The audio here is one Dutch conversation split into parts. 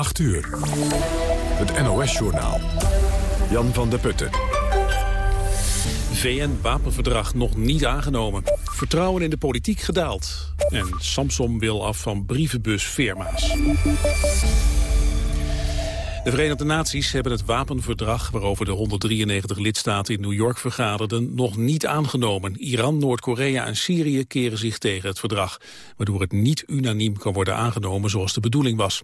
8 uur. Het NOS-journaal. Jan van der Putten. VN-wapenverdrag nog niet aangenomen. Vertrouwen in de politiek gedaald. En Samsom wil af van brievenbusfirma's. De Verenigde Naties hebben het wapenverdrag waarover de 193 lidstaten in New York vergaderden nog niet aangenomen. Iran, Noord-Korea en Syrië keren zich tegen het verdrag, waardoor het niet unaniem kan worden aangenomen zoals de bedoeling was.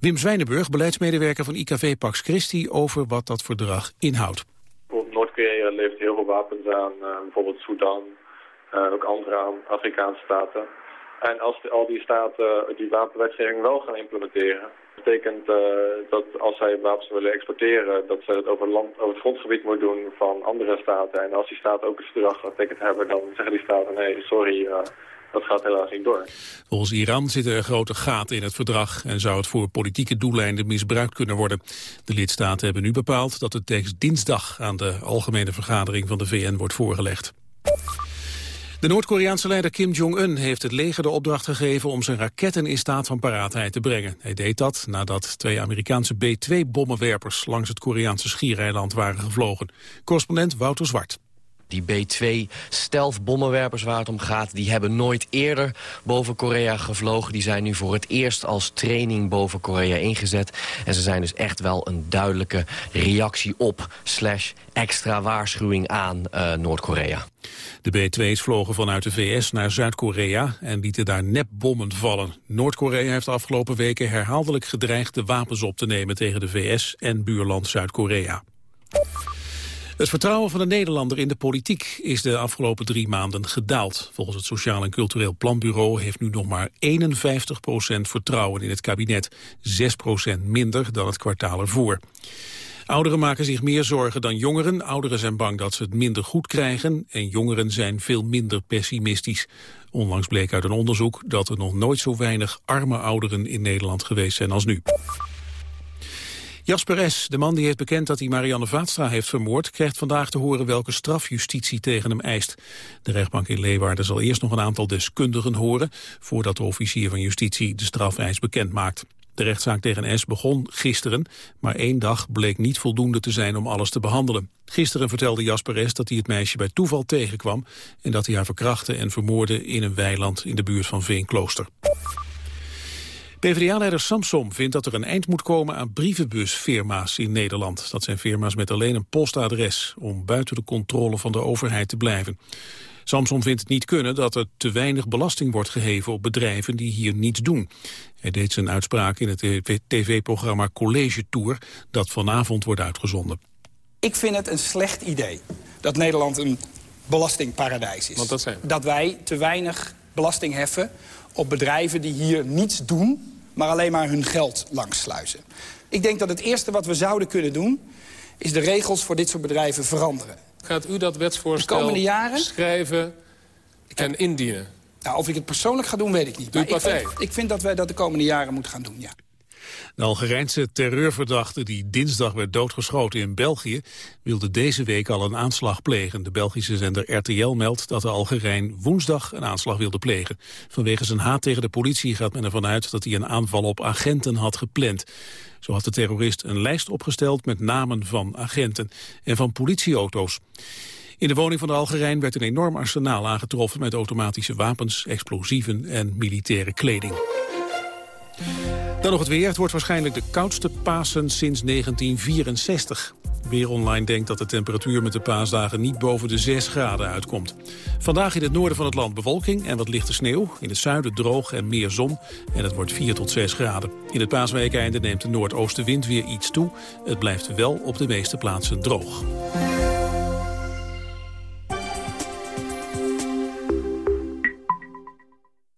Wim Zwijnenburg, beleidsmedewerker van IKV Pax Christi, over wat dat verdrag inhoudt. Noord-Korea levert heel veel wapens aan, uh, bijvoorbeeld Sudan, uh, ook andere Afrikaanse staten. En als al die staten die wapenwetgeving wel gaan implementeren, betekent uh, dat als zij wapens willen exporteren, dat ze het over, land, over het grondgebied moeten doen van andere staten. En als die staten ook een verdrag getekend hebben, dan zeggen die staten nee, sorry, uh, dat gaat helaas niet door. Volgens Iran zitten er grote gaten in het verdrag en zou het voor politieke doeleinden misbruikt kunnen worden. De lidstaten hebben nu bepaald dat het tekst dinsdag aan de algemene vergadering van de VN wordt voorgelegd. De Noord-Koreaanse leider Kim Jong-un heeft het leger de opdracht gegeven om zijn raketten in staat van paraatheid te brengen. Hij deed dat nadat twee Amerikaanse B-2-bommenwerpers langs het Koreaanse schiereiland waren gevlogen. Correspondent Wouter Zwart. Die B-2 stealth bommenwerpers waar het om gaat... die hebben nooit eerder boven Korea gevlogen. Die zijn nu voor het eerst als training boven Korea ingezet. En ze zijn dus echt wel een duidelijke reactie op... slash extra waarschuwing aan uh, Noord-Korea. De B-2's vlogen vanuit de VS naar Zuid-Korea en lieten daar nepbommen vallen. Noord-Korea heeft de afgelopen weken herhaaldelijk gedreigd de wapens op te nemen tegen de VS en buurland Zuid-Korea. Het vertrouwen van de Nederlander in de politiek is de afgelopen drie maanden gedaald. Volgens het Sociaal en Cultureel Planbureau heeft nu nog maar 51% vertrouwen in het kabinet. 6% minder dan het kwartaal ervoor. Ouderen maken zich meer zorgen dan jongeren. Ouderen zijn bang dat ze het minder goed krijgen en jongeren zijn veel minder pessimistisch. Onlangs bleek uit een onderzoek dat er nog nooit zo weinig arme ouderen in Nederland geweest zijn als nu. Jasper S., de man die heeft bekend dat hij Marianne Vaatstra heeft vermoord... krijgt vandaag te horen welke straf justitie tegen hem eist. De rechtbank in Leeuwarden zal eerst nog een aantal deskundigen horen... voordat de officier van justitie de strafeis bekend maakt. De rechtszaak tegen S begon gisteren, maar één dag bleek niet voldoende te zijn om alles te behandelen. Gisteren vertelde Jasper S. dat hij het meisje bij toeval tegenkwam... en dat hij haar verkrachtte en vermoorde in een weiland in de buurt van Veenklooster. PvdA-leider Samsom vindt dat er een eind moet komen aan brievenbusfirma's in Nederland. Dat zijn firma's met alleen een postadres, om buiten de controle van de overheid te blijven. Samson vindt het niet kunnen dat er te weinig belasting wordt geheven op bedrijven die hier niets doen. Hij deed zijn uitspraak in het tv-programma College Tour dat vanavond wordt uitgezonden. Ik vind het een slecht idee dat Nederland een belastingparadijs is. Want dat, zijn dat wij te weinig belasting heffen op bedrijven die hier niets doen... maar alleen maar hun geld langsluizen. Ik denk dat het eerste wat we zouden kunnen doen... is de regels voor dit soort bedrijven veranderen. Gaat u dat wetsvoorstel de komende jaren? schrijven en indienen? Nou, of ik het persoonlijk ga doen, weet ik niet. Partij? Ik vind, ik vind dat wij dat de komende jaren moeten gaan doen, ja. De Algerijnse terreurverdachte die dinsdag werd doodgeschoten in België... wilde deze week al een aanslag plegen. De Belgische zender RTL meldt dat de Algerijn woensdag een aanslag wilde plegen. Vanwege zijn haat tegen de politie gaat men ervan uit... dat hij een aanval op agenten had gepland. Zo had de terrorist een lijst opgesteld met namen van agenten en van politieauto's. In de woning van de Algerijn werd een enorm arsenaal aangetroffen... met automatische wapens, explosieven en militaire kleding. Dan nog het weer. Het wordt waarschijnlijk de koudste Pasen sinds 1964. Weer Online denkt dat de temperatuur met de paasdagen niet boven de 6 graden uitkomt. Vandaag in het noorden van het land bewolking en wat lichte sneeuw. In het zuiden droog en meer zon en het wordt 4 tot 6 graden. In het paasweekeinde neemt de noordoostenwind weer iets toe. Het blijft wel op de meeste plaatsen droog.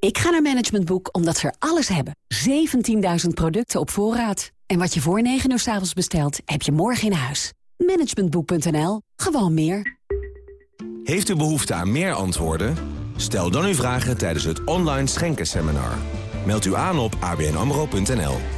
Ik ga naar Management Boek omdat ze er alles hebben. 17.000 producten op voorraad. En wat je voor 9 uur s avonds bestelt, heb je morgen in huis. Managementboek.nl. Gewoon meer. Heeft u behoefte aan meer antwoorden? Stel dan uw vragen tijdens het online schenkenseminar. Meld u aan op abnamro.nl.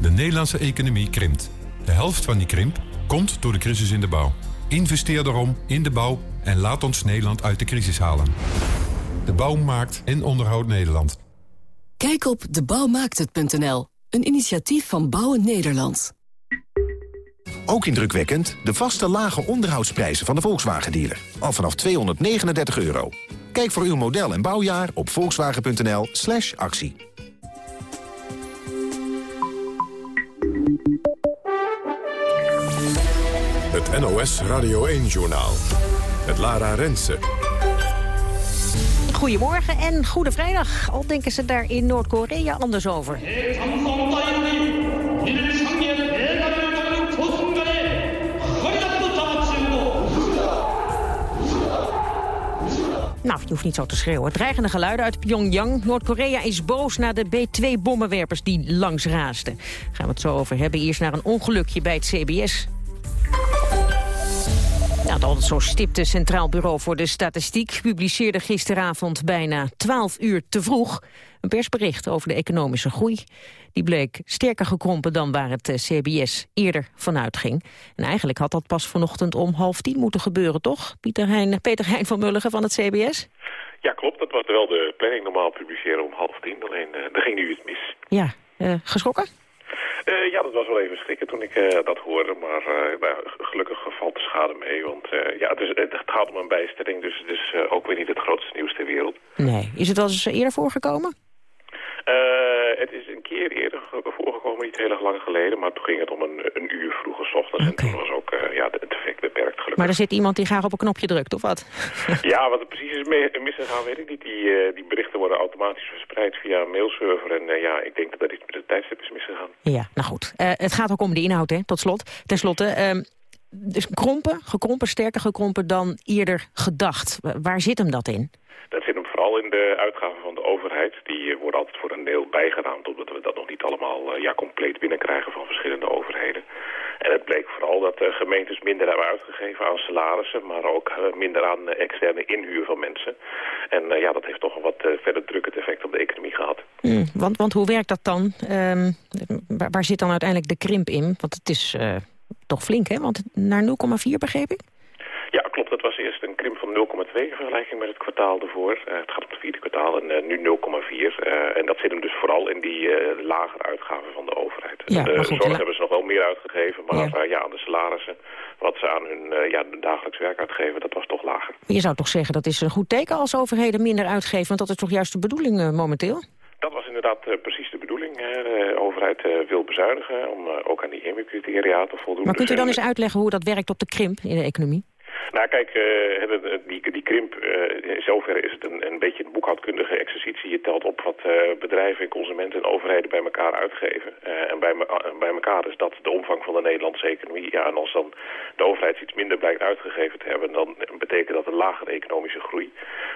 De Nederlandse economie krimpt. De helft van die krimp komt door de crisis in de bouw. Investeer daarom in de bouw en laat ons Nederland uit de crisis halen. De bouw maakt en onderhoudt Nederland. Kijk op debouwmaakthet.nl, een initiatief van Bouwen Nederland. Ook indrukwekkend de vaste lage onderhoudsprijzen van de Volkswagen-dealer. Al vanaf 239 euro. Kijk voor uw model en bouwjaar op volkswagen.nl slash actie. NOS Radio 1-journaal. Het Lara Rensen. Goedemorgen en goede vrijdag. Al denken ze daar in Noord-Korea anders over. Nou, je hoeft niet zo te schreeuwen. Dreigende geluiden uit Pyongyang. Noord-Korea is boos na de B-2-bommenwerpers die langs raasden. Gaan we het zo over hebben. Eerst naar een ongelukje bij het CBS. Het altijd zo stipte Centraal Bureau voor de Statistiek... publiceerde gisteravond bijna 12 uur te vroeg... een persbericht over de economische groei. Die bleek sterker gekrompen dan waar het eh, CBS eerder vanuit ging. En eigenlijk had dat pas vanochtend om half tien moeten gebeuren, toch? Pieter Hein, Peter Hein van Mulligen van het CBS? Ja, klopt. Dat was wel de planning normaal publiceren om half tien. Alleen, uh, er ging nu iets mis. Ja, uh, geschrokken? Uh, ja, dat was wel even schrikken toen ik uh, dat hoorde. Maar uh, nou, gelukkig valt de schade mee. Want ja, het, is, het, gaat om een bijstelling. Dus het is ook weer niet het grootste nieuws ter wereld. Nee. Is het wel eens eerder voorgekomen? Het keer eerder voorgekomen, niet heel erg lang geleden. Maar toen ging het om een, een uur vroeger ochtends. Okay. En toen was ook ja, het effect beperkt gelukkig. Maar er zit iemand die graag op een knopje drukt, of wat? ja, wat er precies is misgegaan, weet ik niet. Die, die berichten worden automatisch verspreid via een mailserver. En ja, ik denk dat dat iets met de tijdstip is misgegaan. Ja, nou goed. Het gaat ook om de inhoud, hè, tot slot. Ten slotte, uh, dus krompen, gekrompen, sterker gekrompen dan eerder gedacht. Waar zit hem dat in? Dat zit hem vooral in de uitgaven van de overheid. Die worden altijd voor een deel bijgeraamd, omdat we dat nog niet allemaal uh, ja, compleet binnenkrijgen van verschillende overheden. En het bleek vooral dat de gemeentes minder hebben uitgegeven aan salarissen, maar ook minder aan externe inhuur van mensen. En ja, dat heeft toch een wat verder drukkend effect op de economie gehad. Mm, want, want hoe werkt dat dan? Um, waar, zit dan uiteindelijk de krimp in? Want het is toch flink, hè? Want naar 0,4 begreep ik? Ja, klopt. Dat was eerst een krimp van 0,2 in vergelijking met het kwartaal ervoor. Uh, het gaat om het vierde kwartaal en uh, nu 0,4. Uh, en dat zit hem dus vooral in die lagere uitgaven van de overheid. Ja, de goed, zorg hebben ze nog wel meer uitgegeven, maar ja, ja aan de salarissen, wat ze aan hun ja, dagelijks werk uitgeven, dat was toch lager. Je zou toch zeggen dat is een goed teken als overheden minder uitgeven, want dat is toch juist de bedoeling momenteel? Dat was inderdaad uh, precies de bedoeling. Hè. De overheid uh, wil bezuinigen om ook aan die EMU-criteria te voldoen. Maar kunt u dan eens uitleggen hoe dat werkt op de krimp in de economie? Nou kijk, die, die krimp, in zoverre is het een, een beetje een boekhoudkundige exercitie. Je telt op wat bedrijven, consumenten en overheden bij elkaar uitgeven. en bij, bij elkaar is dat de omvang van de Nederlandse economie. Ja, en als dan de overheid iets minder blijkt uitgegeven te hebben, dan betekent dat een lagere economische groei.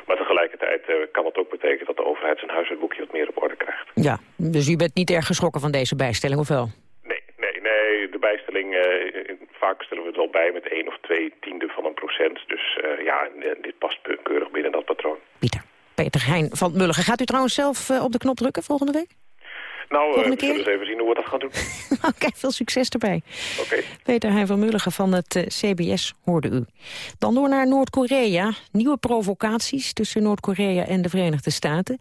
Maar tegelijkertijd kan het ook betekenen dat de overheid zijn huishoudboekje wat meer op orde krijgt. Ja, dus u bent niet erg geschrokken van deze bijstelling, of wel? Nee, nee, nee. De bijstelling, uh, vaak stellen we het wel bij met 1 of 2 tiende van een procent. Dus uh, ja, dit past keurig binnen dat patroon. Pieter. Peter Heijn van Mulligen. Gaat u trouwens zelf uh, op de knop drukken volgende week? Nou, we zullen eens even zien hoe we dat gaan doen. Oké, okay, veel succes erbij. Oké. Okay. Peter Heijn van Mulligen van het uh, CBS hoorde u. Dan door naar Noord-Korea. Nieuwe provocaties tussen Noord-Korea en de Verenigde Staten.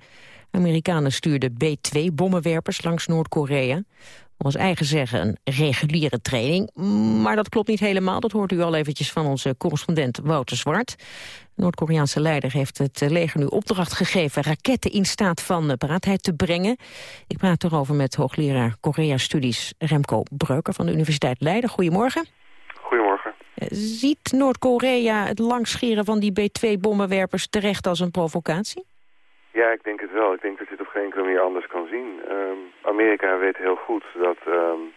Amerikanen stuurden B-2-bommenwerpers langs Noord-Korea. Volgens eigen zeggen een reguliere training. Maar dat klopt niet helemaal. Dat hoort u al eventjes van onze correspondent Wouter Zwart. De Noord-Koreaanse leider heeft het leger nu opdracht gegeven... raketten in staat van paraatheid te brengen. Ik praat erover met hoogleraar Korea-studies Remco Breuker... van de Universiteit Leiden. Goedemorgen. Goedemorgen. Ziet Noord-Korea het langscheren van die B-2-bommenwerpers terecht als een provocatie? Ja, ik denk het wel. Ik denk dat je het op geen enkele manier anders kan zien. Um, Amerika weet heel goed dat um,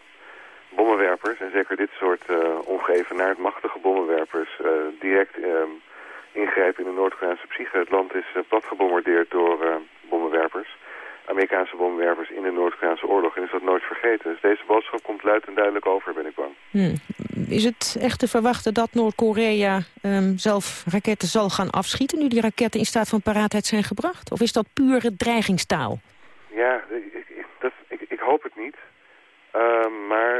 bommenwerpers, en zeker dit soort uh, ongeëvenaard machtige bommenwerpers, uh, direct um, ingrijpen in de Noord-Koreaanse psyche. Het land is uh, plat gebombardeerd door bommenwerpers. Amerikaanse bommenwerpers in de Noord-Koreaanse oorlog. En is dat nooit vergeten. Dus deze boodschap komt luid en duidelijk over, ben ik bang. Hmm. Is het echt te verwachten dat Noord-Korea um, zelf raketten zal gaan afschieten... nu die raketten in staat van paraatheid zijn gebracht? Of is dat pure dreigingstaal? Ja, ik, ik, dat, ik, ik hoop het niet. Um, maar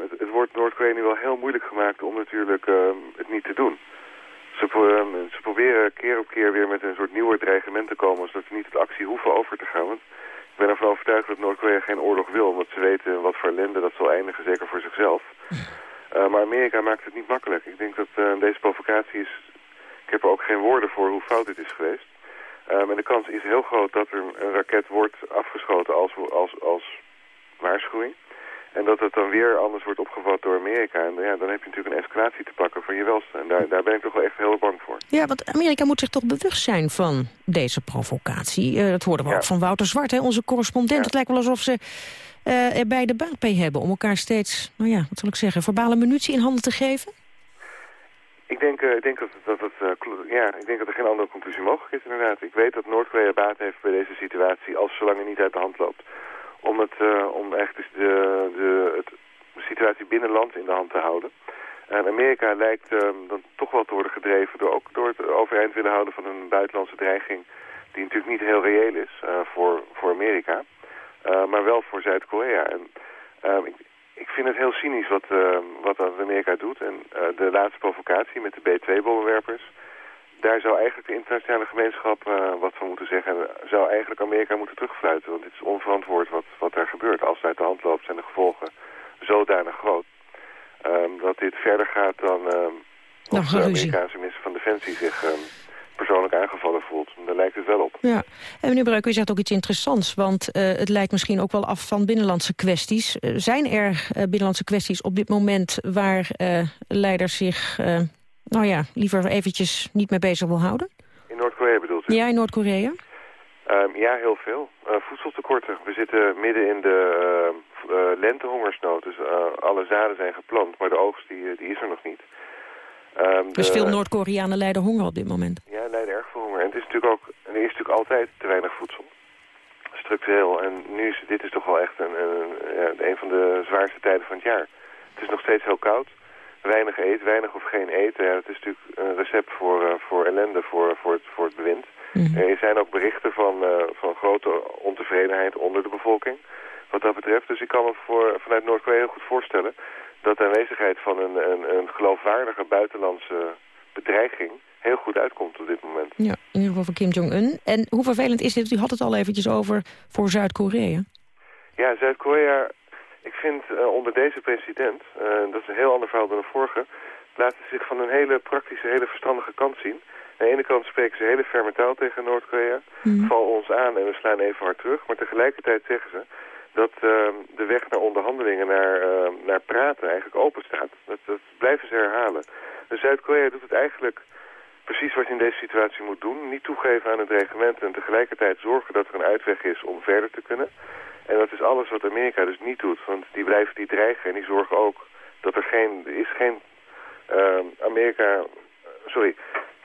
het, het, wordt Noord-Korea nu wel heel moeilijk gemaakt om natuurlijk het niet te doen. Ze, ze, proberen keer op keer weer met een soort nieuwe dreigement te komen... zodat ze niet tot actie hoeven over te gaan. Want ik ben ervan overtuigd dat Noord-Korea geen oorlog wil... omdat ze weten wat voor ellende dat zal eindigen, zeker voor zichzelf. Uh, maar Amerika maakt het niet makkelijk. Ik denk dat uh, deze provocatie is... Ik heb er ook geen woorden voor hoe fout dit is geweest. Uh, maar de kans is heel groot dat er een raket wordt afgeschoten als, als, als waarschuwing. En dat het dan weer anders wordt opgevat door Amerika. En ja, dan heb je natuurlijk een escalatie te pakken van je welste. En daar, daar ben ik toch wel echt heel bang voor. Ja, want Amerika moet zich toch bewust zijn van deze provocatie. Uh, dat hoorden we ja. ook van Wouter Zwart, hè, onze correspondent. Ja. Het lijkt wel alsof ze uh, er beide baat bij hebben... om elkaar steeds, nou ja, wat zal ik zeggen, verbale munitie in handen te geven? Ik denk, uh, ik denk dat, dat, dat uh, ja, ik denk dat er geen andere conclusie mogelijk is, inderdaad. Ik weet dat Noord-Korea baat heeft bij deze situatie... als zolang het niet uit de hand loopt om, het, uh, om echt dus de, de, het, situatie binnenland in de hand te houden. En Amerika lijkt uh, dan toch wel te worden gedreven door, ook door het overeind willen houden van een buitenlandse dreiging die natuurlijk niet heel reëel is uh, voor, voor Amerika, maar wel voor Zuid-Korea. En ik, ik vind het heel cynisch wat, wat Amerika doet. En de laatste provocatie met de B-2-bommenwerpers daar zou eigenlijk de internationale gemeenschap uh, wat van moeten zeggen. En zou eigenlijk Amerika moeten terugfluiten. Want het is onverantwoord wat, wat daar gebeurt. Als het uit de hand loopt zijn de gevolgen zodanig groot. Um, dat dit verder gaat dan um, of de Amerikaanse minister van Defensie zich um, persoonlijk aangevallen voelt. Daar lijkt het wel op. Ja, en meneer Breuk, u zegt ook iets interessants. Want uh, het lijkt misschien ook wel af van binnenlandse kwesties. Uh, zijn er uh, binnenlandse kwesties op dit moment waar leiders zich nou ja, liever eventjes niet mee bezig wil houden? In Noord-Korea bedoelt u? Ja, in Noord-Korea. Um, ja, heel veel. Uh, voedseltekorten. We zitten midden in de uh, lentehongersnood. Dus alle zaden zijn geplant, maar de oogst die, die is er nog niet. Um, dus de... veel Noord-Koreanen lijden honger op dit moment? Ja, lijden erg veel honger. En het is natuurlijk ook, er is natuurlijk altijd te weinig voedsel. Structureel. En nu is dit is toch wel echt een, een, een, een van de zwaarste tijden van het jaar. Het is nog steeds heel koud weinig eet, weinig of geen eten. Ja, het is natuurlijk een recept voor, uh, voor ellende voor, voor, het, voor het bewind. Mm -hmm. Er zijn ook berichten van, uh, van grote ontevredenheid onder de bevolking wat dat betreft. Dus ik kan me voor, vanuit Noord-Korea heel goed voorstellen dat de aanwezigheid van een, een, een geloofwaardige buitenlandse bedreiging heel goed uitkomt op dit moment. Ja, in ieder geval voor Kim Jong-un. En hoe vervelend is dit? U had het al eventjes over voor Zuid-Korea. Ja, Zuid-Korea uh, onder deze president, uh, dat is een heel ander verhaal dan de vorige, laten ze zich van een hele praktische, hele verstandige kant zien. Aan de ene kant spreken ze hele ferme taal tegen Noord-Korea, mm. vallen ons aan en we slaan even hard terug. Maar tegelijkertijd zeggen ze dat uh, de weg naar onderhandelingen, naar, naar praten eigenlijk open staat. Dat, dat blijven ze herhalen. Dus Zuid-Korea doet het eigenlijk precies wat je in deze situatie moet doen. Niet toegeven aan het reglement en tegelijkertijd zorgen dat er een uitweg is om verder te kunnen. En dat is alles wat Amerika dus niet doet. Want die blijven die dreigen en die zorgen ook dat er geen... Is geen uh, Amerika... Sorry,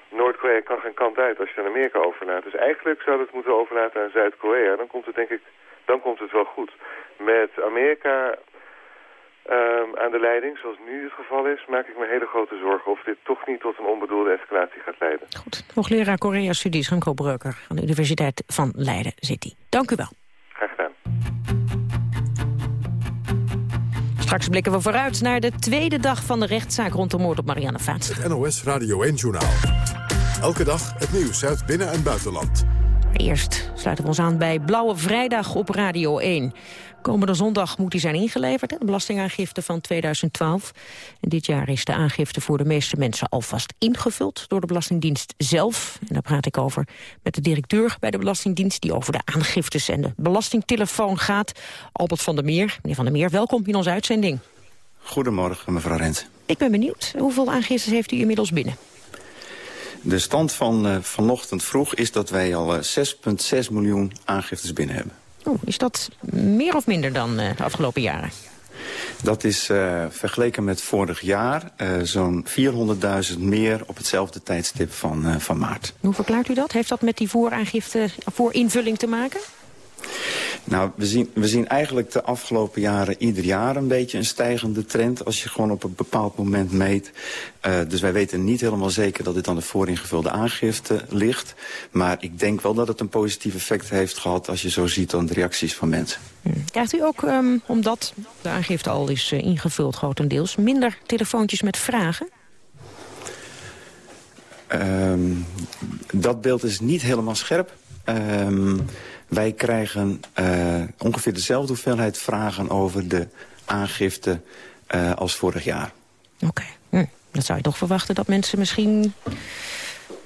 Noord-Korea kan geen kant uit als je aan Amerika overlaat. Dus eigenlijk zou het moeten overlaten aan Zuid-Korea. Dan komt het denk ik... Dan komt het wel goed. Met Amerika um, aan de leiding, zoals nu het geval is... maak ik me hele grote zorgen of dit toch niet tot een onbedoelde escalatie gaat leiden. Goed. Hoogleraar Korea-studies Remco Breuker aan de Universiteit van Leiden City. Dank u wel. Straks blikken we vooruit naar de tweede dag van de rechtszaak rond de moord op Marianne Vaats. Het NOS Radio 1 Journaal. Elke dag het nieuws uit binnen- en buitenland. Eerst sluiten we ons aan bij Blauwe Vrijdag op Radio 1. Komende zondag moet die zijn ingeleverd, de belastingaangifte van 2012. En dit jaar is de aangifte voor de meeste mensen alvast ingevuld... door de Belastingdienst zelf. En daar praat ik over met de directeur bij de Belastingdienst... die over de aangiftes en de belastingtelefoon gaat. Albert van der Meer. Meneer van der Meer, welkom in onze uitzending. Goedemorgen, mevrouw Rent. Ik ben benieuwd. Hoeveel aangiftes heeft u inmiddels binnen? De stand van uh, vanochtend vroeg is dat wij al uh, 6,6 miljoen aangiftes binnen hebben. Oh, is dat meer of minder dan uh, de afgelopen jaren? Dat is uh, vergeleken met vorig jaar uh, zo'n 400.000 meer op hetzelfde tijdstip van, van maart. Hoe verklaart u dat? Heeft dat met die vooraangifte voor invulling te maken? Nou, we zien, we zien eigenlijk de afgelopen jaren ieder jaar een beetje een stijgende trend... als je gewoon op een bepaald moment meet. Uh, dus wij weten niet helemaal zeker dat dit aan de vooringevulde aangifte ligt. Maar ik denk wel dat het een positief effect heeft gehad... als je zo ziet aan de reacties van mensen. Krijgt u ook, um, omdat de aangifte al is uh, ingevuld grotendeels... minder telefoontjes met vragen? Um, dat beeld is niet helemaal scherp. Um, wij krijgen uh, ongeveer dezelfde hoeveelheid vragen over de aangifte uh, als vorig jaar. Oké, okay. hm. dan zou je toch verwachten dat mensen misschien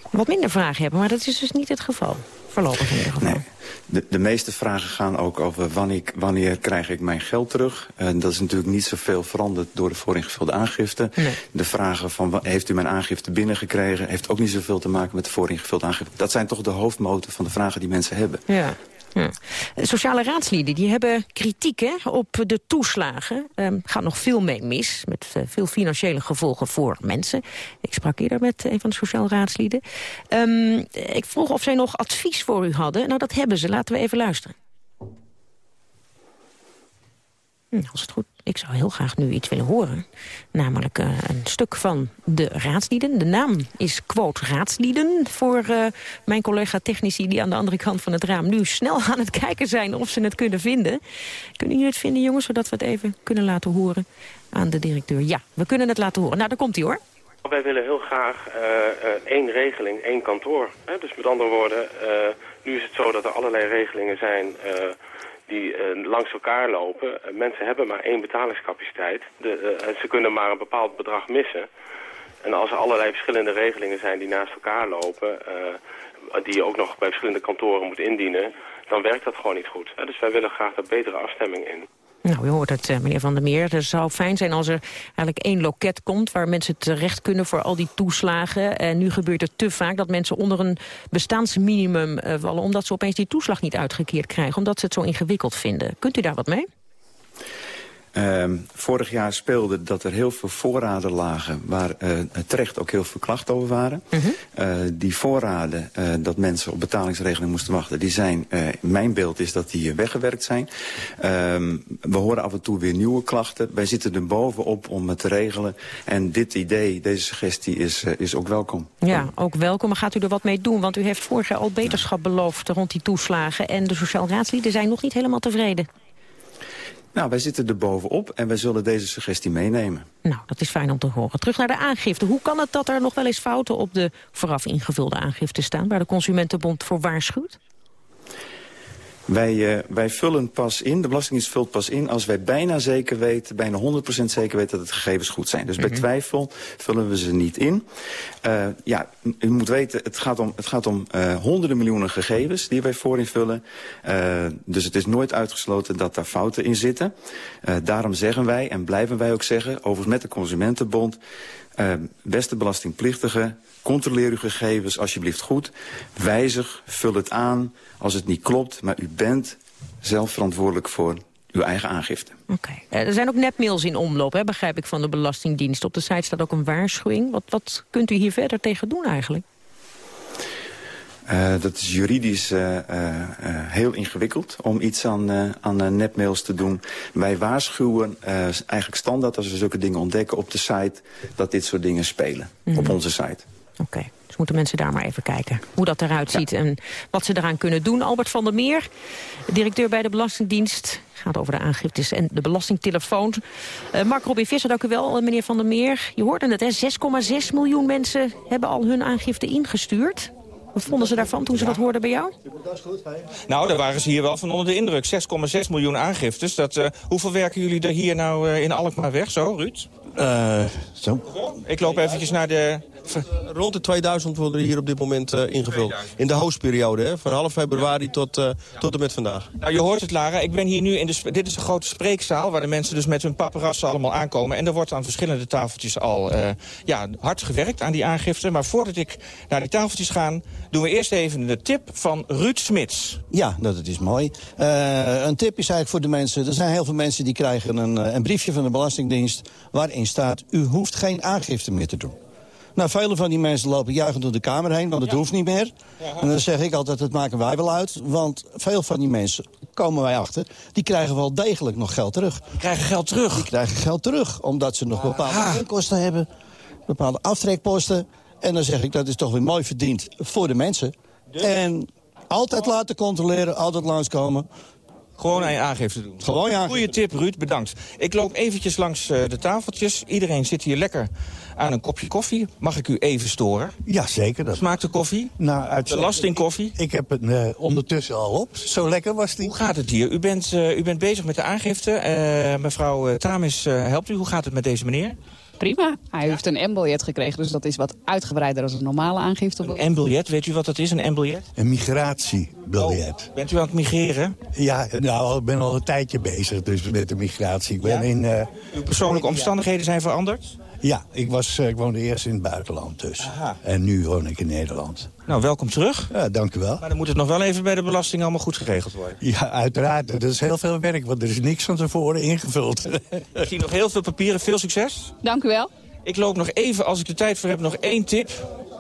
wat minder vragen hebben. Maar dat is dus niet het geval, voorlopig in ieder geval. Nee. De, de meeste vragen gaan ook over wanneer, wanneer krijg ik mijn geld terug. Uh, dat is natuurlijk niet zoveel veranderd door de vooringevulde aangifte. Nee. De vragen van heeft u mijn aangifte binnengekregen... heeft ook niet zoveel te maken met de vooringevulde aangifte. Dat zijn toch de hoofdmoten van de vragen die mensen hebben. Ja. Ja. Sociale raadslieden die hebben kritiek op de toeslagen. Um, gaat nog veel mee mis, met uh, veel financiële gevolgen voor mensen. Ik sprak eerder met een van de sociale raadslieden. Um, ik vroeg of zij nog advies voor u hadden. Nou, dat hebben ze. Laten we even luisteren. Hm, als het goed ik zou heel graag nu iets willen horen. Namelijk uh, een stuk van de raadslieden. De naam is quote raadslieden voor uh, mijn collega-technici... die aan de andere kant van het raam nu snel aan het kijken zijn... of ze het kunnen vinden. Kunnen jullie het vinden, jongens, zodat we het even kunnen laten horen aan de directeur? Ja, we kunnen het laten horen. Nou, daar komt hij, hoor. Wij willen heel graag uh, één regeling, één kantoor. Hè? Dus met andere woorden, nu is het zo dat er allerlei regelingen zijn die uh, langs elkaar lopen. Uh, mensen hebben maar één betalingscapaciteit. De, uh, ze kunnen maar een bepaald bedrag missen. En als er allerlei verschillende regelingen zijn die naast elkaar lopen... die je ook nog bij verschillende kantoren moet indienen... dan werkt dat gewoon niet goed. dus wij willen graag daar betere afstemming in. Nou, u hoort het, eh, meneer Van der Meer. Het zou fijn zijn als er eigenlijk één loket komt... waar mensen terecht kunnen voor al die toeslagen. En nu gebeurt het te vaak dat mensen onder een bestaansminimum uh, vallen... omdat ze opeens die toeslag niet uitgekeerd krijgen... omdat ze het zo ingewikkeld vinden. Kunt u daar wat mee? Uh, vorig jaar speelde dat er heel veel voorraden lagen... waar uh, terecht ook heel veel klachten over waren. Uh -huh. uh, die voorraden, uh, dat mensen op betalingsregeling moesten wachten... die zijn, mijn beeld is dat die weggewerkt zijn. Ehm, we horen af en toe weer nieuwe klachten. Wij zitten er bovenop om het te regelen. En dit idee, deze suggestie is, is ook welkom. Ja, ook welkom. Maar gaat u er wat mee doen? Want u heeft vorig jaar al beterschap beloofd rond die toeslagen. En de sociaal raadslieden zijn nog niet helemaal tevreden. Nou, wij zitten er bovenop en wij zullen deze suggestie meenemen. Nou, dat is fijn om te horen. Terug naar de aangifte. Hoe kan het dat er nog wel eens fouten op de vooraf ingevulde aangifte staan... waar de Consumentenbond voor waarschuwt? Wij, uh, wij vullen pas in, de Belastingdienst vult pas in... als wij bijna zeker weten, bijna 100% zeker weten dat de gegevens goed zijn. Dus mm -hmm. bij twijfel vullen we ze niet in. Uh, ja, u moet weten, het gaat om, het gaat om uh, honderden miljoenen gegevens die wij voorin vullen. dus het is nooit uitgesloten dat daar fouten in zitten. daarom zeggen wij, en blijven wij ook zeggen, overigens met de Consumentenbond... Uh, beste belastingplichtigen, controleer uw gegevens alsjeblieft goed. Wijzig, vul het aan als het niet klopt, maar u bent zelf verantwoordelijk voor uw eigen aangifte. Oké. Okay. Er zijn ook nepmails in omloop, hè, begrijp ik, van de Belastingdienst. Op de site staat ook een waarschuwing. Wat, wat kunt u hier verder tegen doen eigenlijk? Uh, dat is juridisch uh, uh, heel ingewikkeld om iets aan, aan netmails te doen. Wij waarschuwen eigenlijk standaard als we zulke dingen ontdekken op de site... dat dit soort dingen spelen mm. op onze site. Oké, okay. dus moeten mensen daar maar even kijken hoe dat eruit ziet... Ja. en wat ze eraan kunnen doen. Albert van der Meer, directeur bij de Belastingdienst... gaat over de aangiftes en de belastingtelefoon. Uh, Mark Robin Visser, dank u wel, meneer van der Meer. Je hoorde het, 6,6 miljoen mensen hebben al hun aangifte ingestuurd. Wat vonden ze daarvan toen ze dat hoorden bij jou? Nou, daar waren ze hier wel van onder de indruk. 6,6 miljoen aangiftes. Dat, uh, hoeveel werken jullie er hier nou uh, in Alkmaar weg, zo, Ruud? Uh, zo. Ik loop eventjes naar de... Rond de 2000 worden hier op dit moment uh, ingevuld. In de hoostperiode, hè, van half februari tot, uh, tot en met vandaag. Nou, je hoort het, Lara. Ik ben hier nu in de... Dit is een grote spreekzaal waar de mensen dus met hun paparazzen allemaal aankomen. En er wordt aan verschillende tafeltjes al uh, ja, hard gewerkt aan die aangifte. Maar voordat ik naar die tafeltjes ga, doen we eerst even de tip van Ruud Smits. Ja, dat is mooi. een tip is eigenlijk voor de mensen... Er zijn heel veel mensen die krijgen een, een briefje van de Belastingdienst... waarin staat, u hoeft geen aangifte meer te doen. Nou, vele van die mensen lopen juichend door de kamer heen, want het ja. hoeft niet meer. Ja. En dan zeg ik altijd, dat maken wij wel uit. Want veel van die mensen, komen wij achter, die krijgen wel degelijk nog geld terug. Die krijgen geld terug? Die krijgen geld terug, omdat ze nog bepaalde kosten hebben. Bepaalde aftrekposten. En dan zeg ik, dat is toch weer mooi verdiend voor de mensen. Dus? En altijd laten controleren, altijd langskomen. Gewoon aan je aangifte doen. Gewoon aangifte. Goeie tip, Ruud. Bedankt. Ik loop eventjes langs uh, de tafeltjes. Iedereen zit hier lekker aan een kopje koffie. Mag ik u even storen? Ja, zeker. Dat... Smaakt de koffie? Nou, uit... Belastingkoffie? Ik, ik heb het uh, ondertussen al op. Zo lekker was die. Hoe gaat het hier? U bent, uh, u bent bezig met de aangifte. mevrouw Tamis helpt u. Hoe gaat het met deze meneer? Prima. Hij heeft een M-biljet gekregen, dus dat is wat uitgebreider dan een normale aangifte. Een M-biljet, weet u wat dat is, een M-biljet? Een migratiebiljet. Oh, bent u aan het migreren? Ja, nou, ik ben al een tijdje bezig dus met de migratie. Ik ben ja? in, uh, Uw persoonlijke omstandigheden zijn veranderd? Ja, ik, was, ik woonde eerst in het buitenland dus. Aha. En nu woon ik in Nederland. Nou, welkom terug. Ja, dank u wel. Maar dan moet het nog wel even bij de belasting allemaal goed geregeld worden. Ja, uiteraard. Dat is heel veel werk, want er is niks van tevoren ingevuld. ik zie nog heel veel papieren. Veel succes. Dank u wel. Ik loop nog even, als ik de tijd voor heb, nog één tip.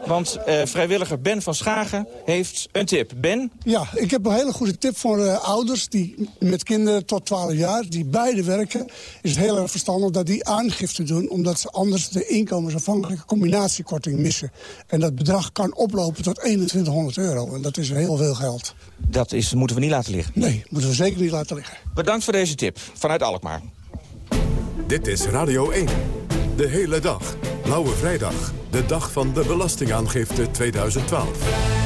Want uh, vrijwilliger Ben van Schagen heeft een tip. Ben? Ja, ik heb een hele goede tip voor uh, ouders die met kinderen tot 12 jaar... die beide werken, is het heel erg verstandig dat die aangifte doen... omdat ze anders de inkomensafhankelijke combinatiekorting missen. En dat bedrag kan oplopen tot 2100 euro. En dat is heel veel geld. Dat is, moeten we niet laten liggen? Nee, moeten we zeker niet laten liggen. Bedankt voor deze tip, vanuit Alkmaar. Dit is Radio 1. De hele dag. Blauwe Vrijdag. De dag van de belastingaangifte 2012.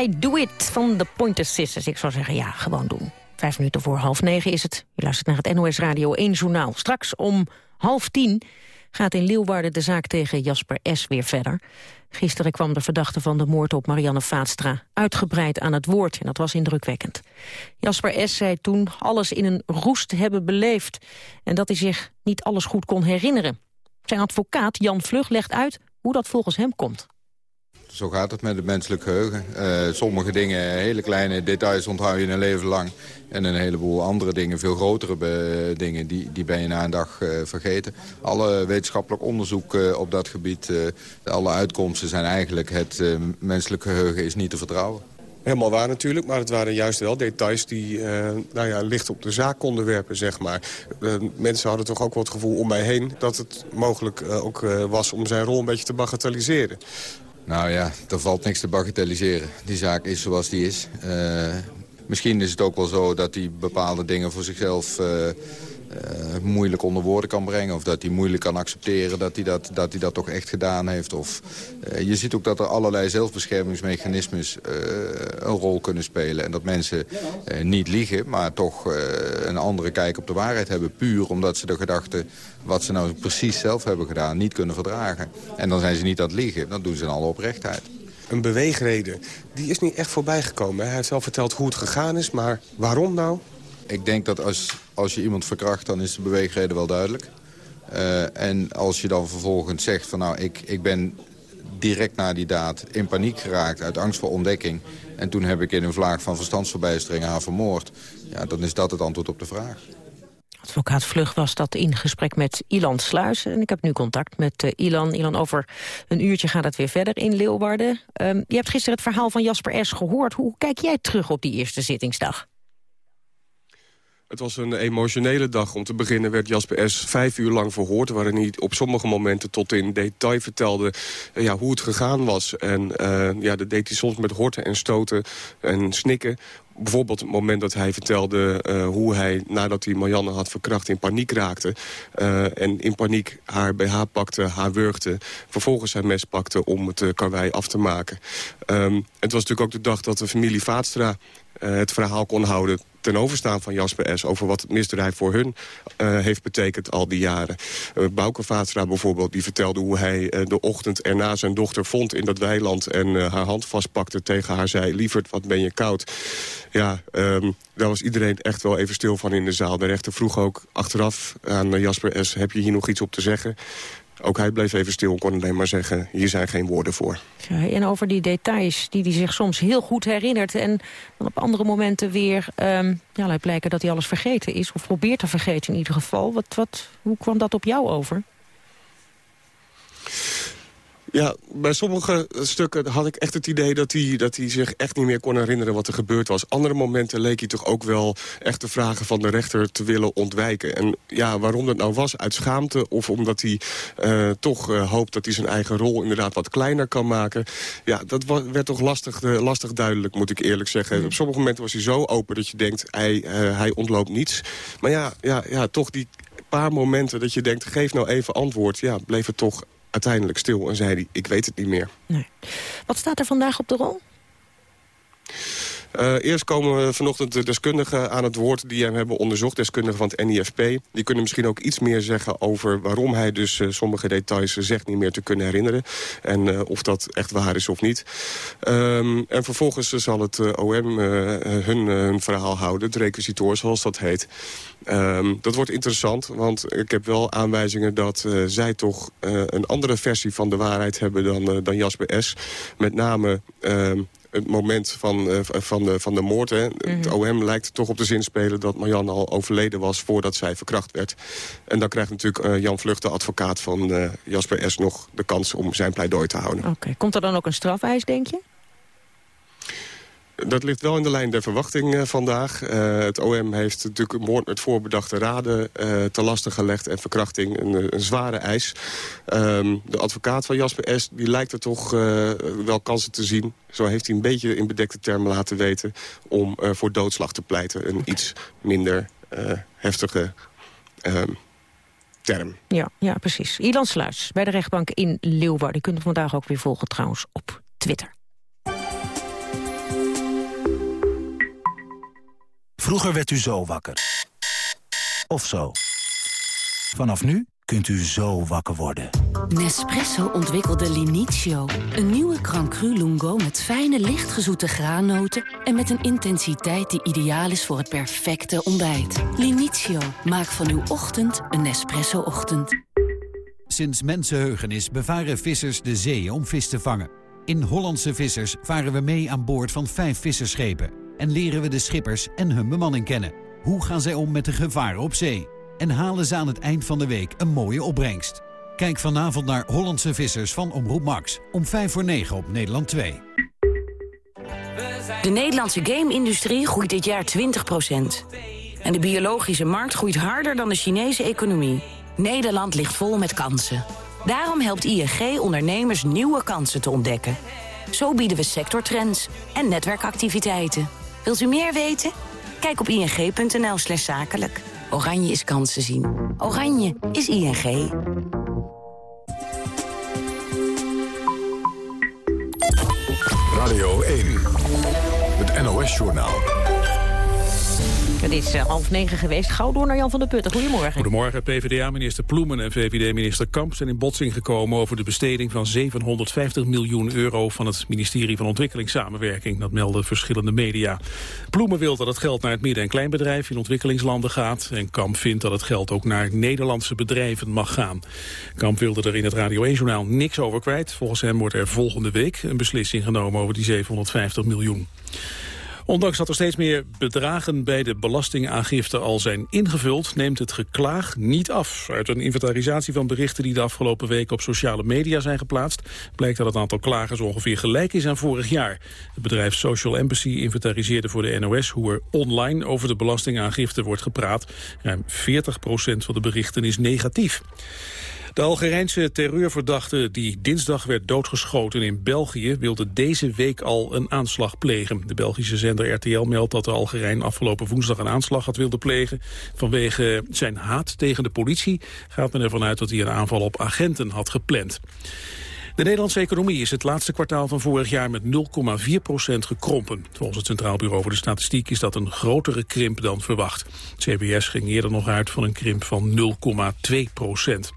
I Do It van de Pointer Sisters. Ik zou zeggen, ja, gewoon doen. Vijf minuten voor half negen is het. Je luistert naar het NOS Radio 1 Journaal. Straks om half tien gaat in Leeuwarden de zaak tegen Jasper S. weer verder. Gisteren kwam de verdachte van de moord op Marianne Vaatstra uitgebreid aan het woord. En dat was indrukwekkend. Jasper S. zei toen alles in een roest hebben beleefd. En dat hij zich niet alles goed kon herinneren. Zijn advocaat Jan Vlug legt uit hoe dat volgens hem komt. Zo gaat het met het menselijk geheugen. Uh, sommige dingen, hele kleine details onthoud je een leven lang. En een heleboel andere dingen, veel grotere dingen, die, die ben je na een dag uh, vergeten. Alle wetenschappelijk onderzoek op dat gebied, alle uitkomsten zijn eigenlijk... het menselijk geheugen is niet te vertrouwen. Helemaal waar natuurlijk, maar het waren juist wel details die nou ja, licht op de zaak konden werpen, zeg maar. Mensen hadden toch ook wel het gevoel om mij heen dat het mogelijk ook was om zijn rol een beetje te bagatelliseren. Nou ja, er valt niks te bagatelliseren. Die zaak is zoals die is. misschien is het ook wel zo dat hij bepaalde dingen voor zichzelf uh, moeilijk onder woorden kan brengen... of dat hij moeilijk kan accepteren dat hij dat, dat, hij dat toch echt gedaan heeft. Of, uh, je ziet ook dat er allerlei zelfbeschermingsmechanismes uh, een rol kunnen spelen... en dat mensen niet liegen, maar toch een andere kijk op de waarheid hebben... puur omdat ze de gedachte wat ze nou precies zelf hebben gedaan niet kunnen verdragen. En dan zijn ze niet het liegen, dan doen ze in alle oprechtheid een beweegreden, die is niet echt voorbijgekomen. Hij heeft wel verteld hoe het gegaan is, maar waarom nou? Ik denk dat als, als je iemand verkracht, dan is de beweegreden wel duidelijk. Uh, en als je dan vervolgens zegt van nou, ik, ik ben direct na die daad in paniek geraakt uit angst voor ontdekking. En toen heb ik in een vlaag van verstandsverbijstering haar vermoord. Ja, dan is dat het antwoord op de vraag. Advocaat Vlug was dat in gesprek met Ilan Sluis. En ik heb nu contact met uh, Ilan. Ilan, over een uurtje gaat het weer verder in Leeuwarden. Um, je hebt gisteren het verhaal van Jasper S. gehoord. Hoe kijk jij terug op die eerste zittingsdag? Het was een emotionele dag. Om te beginnen werd Jasper S. vijf uur lang verhoord... waarin hij op sommige momenten tot in detail vertelde uh, ja, hoe het gegaan was. En uh, ja, dat deed hij soms met horten en stoten en snikken bijvoorbeeld het moment dat hij vertelde uh, hoe hij, nadat hij Marianne had verkracht, in paniek raakte. En in paniek haar BH pakte, haar wurgde. Vervolgens zijn mes pakte om het karwei af te maken. Um, het was natuurlijk ook de dag dat de familie Vaatstra het verhaal kon houden ten overstaan van Jasper S. over wat het misdrijf voor hun uh, heeft betekend al die jaren. Uh, Bouke Vaatstra bijvoorbeeld, die vertelde hoe hij uh, de ochtend erna zijn dochter vond in dat weiland... en haar hand vastpakte tegen haar zei, lieverd, wat ben je koud. Ja, um, daar was iedereen echt wel even stil van in de zaal. De rechter vroeg ook achteraf aan Jasper S. heb je hier nog iets op te zeggen? Ook hij bleef even stil kon alleen maar zeggen... hier zijn geen woorden voor. En over die details die hij zich soms heel goed herinnert... en dan op andere momenten weer um, ja, laat blijken dat hij alles vergeten is... of probeert te vergeten in ieder geval. Wat, wat, hoe kwam dat op jou over? Ja, bij sommige stukken had ik echt het idee dat hij, dat hij zich echt niet meer kon herinneren wat er gebeurd was. Andere momenten leek hij toch ook wel echt de vragen van de rechter te willen ontwijken. En ja, waarom dat nou was, uit schaamte of omdat hij uh, toch uh, hoopt dat hij zijn eigen rol inderdaad wat kleiner kan maken. Ja, dat was, werd toch lastig, uh, lastig duidelijk, moet ik eerlijk zeggen. Mm. Op sommige momenten was hij zo open dat je denkt, hij, hij ontloopt niets. Maar ja, ja, ja, toch die paar momenten dat je denkt, geef nou even antwoord. Ja, bleef het toch uiteindelijk stil en zei hij, ik weet het niet meer. Nee. Wat staat er vandaag op de rol? Uh, eerst komen we vanochtend de deskundigen aan het woord die hem hebben onderzocht. Deskundigen van het NIFP. Die kunnen misschien ook iets meer zeggen over waarom hij dus uh, sommige details zegt niet meer te kunnen herinneren. En uh, of dat echt waar is of niet. Um, en vervolgens zal het OM hun, hun verhaal houden. Het requisitoor zoals dat heet. Um, dat wordt interessant, want ik heb wel aanwijzingen dat uh, zij toch uh, een andere versie van de waarheid hebben dan, uh, dan Jasper S. Met name ehm, het moment van, van, de, van de moord. Hè. Mm -hmm. Het OM lijkt toch op de zin spelen dat Marianne al overleden was voordat zij verkracht werd. En dan krijgt natuurlijk Jan Vlucht, de advocaat van Jasper S. nog de kans om zijn pleidooi te houden. Oké, okay. Komt er dan ook een strafeis, denk je? Dat ligt wel in de lijn der verwachting uh, vandaag. Uh, het OM heeft natuurlijk moord met voorbedachte raden uh, te lasten gelegd... en verkrachting, een, een zware eis. Um, de advocaat van Jasper S. die lijkt er toch wel kansen te zien. Zo heeft hij een beetje in bedekte termen laten weten... om voor doodslag te pleiten. Een iets minder heftige... Um, term. Ja, ja, precies. Ilan Sluis bij de rechtbank in Leeuwarden. Die kunt vandaag ook weer volgen trouwens op Twitter. Vroeger werd u zo wakker. Of zo. Vanaf nu kunt u zo wakker worden. Nespresso ontwikkelde Linizio. Een nieuwe Grand Cru Lungo met fijne, lichtgezoete graannoten... en met een intensiteit die ideaal is voor het perfecte ontbijt. Linizio, maak van uw ochtend een Nespresso-ochtend. Sinds mensenheugenis bevaren vissers de zee om vis te vangen. In Hollandse Vissers varen we mee aan boord van vijf visserschepen... en leren we de schippers en hun bemanning kennen. Hoe gaan zij om met de gevaren op zee? En halen ze aan het eind van de week een mooie opbrengst? Kijk vanavond naar Hollandse Vissers van Omroep Max. Om 5 voor 9 op Nederland 2. De Nederlandse game-industrie groeit dit jaar 20% En de biologische markt groeit harder dan de Chinese economie. Nederland ligt vol met kansen. Daarom helpt ING ondernemers nieuwe kansen te ontdekken. Zo bieden we sectortrends en netwerkactiviteiten. Wilt u meer weten? Kijk op ing.nl slash zakelijk. Oranje is kansen zien. Oranje is ING. Radio 1, het NOS-journaal. Het is uh, half negen geweest. Gauw door naar Jan van der Putten. Goedemorgen. Goedemorgen. PvdA-minister Ploemen en VVD-minister Kamp zijn in botsing gekomen over de besteding van 750 miljoen euro van het ministerie van Ontwikkelingssamenwerking. Dat melden verschillende media. Ploemen wil dat het geld naar het midden- en kleinbedrijf in ontwikkelingslanden gaat. En Kamp vindt dat het geld ook naar Nederlandse bedrijven mag gaan. Kamp wilde er in het Radio 1-journaal niks over kwijt. Volgens hem wordt er volgende week een beslissing genomen over die 750 miljoen. Ondanks dat er steeds meer bedragen bij de belastingaangifte al zijn ingevuld, neemt het geklaag niet af. Uit een inventarisatie van berichten die de afgelopen weken op sociale media zijn geplaatst, blijkt dat het aantal klagers ongeveer gelijk is aan vorig jaar. Het bedrijf Social Embassy inventariseerde voor de NOS hoe er online over de belastingaangifte wordt gepraat. Ruim 40% van de berichten is negatief. De Algerijnse terreurverdachte die dinsdag werd doodgeschoten in België... wilde deze week al een aanslag plegen. De Belgische zender RTL meldt dat de Algerijn afgelopen woensdag een aanslag had wilde plegen. Vanwege zijn haat tegen de politie gaat men ervan uit dat hij een aanval op agenten had gepland. De Nederlandse economie is het laatste kwartaal van vorig jaar met 0,4% gekrompen. Volgens het Centraal Bureau voor de Statistiek is dat een grotere krimp dan verwacht. CBS ging eerder nog uit van een krimp van 0,2 procent.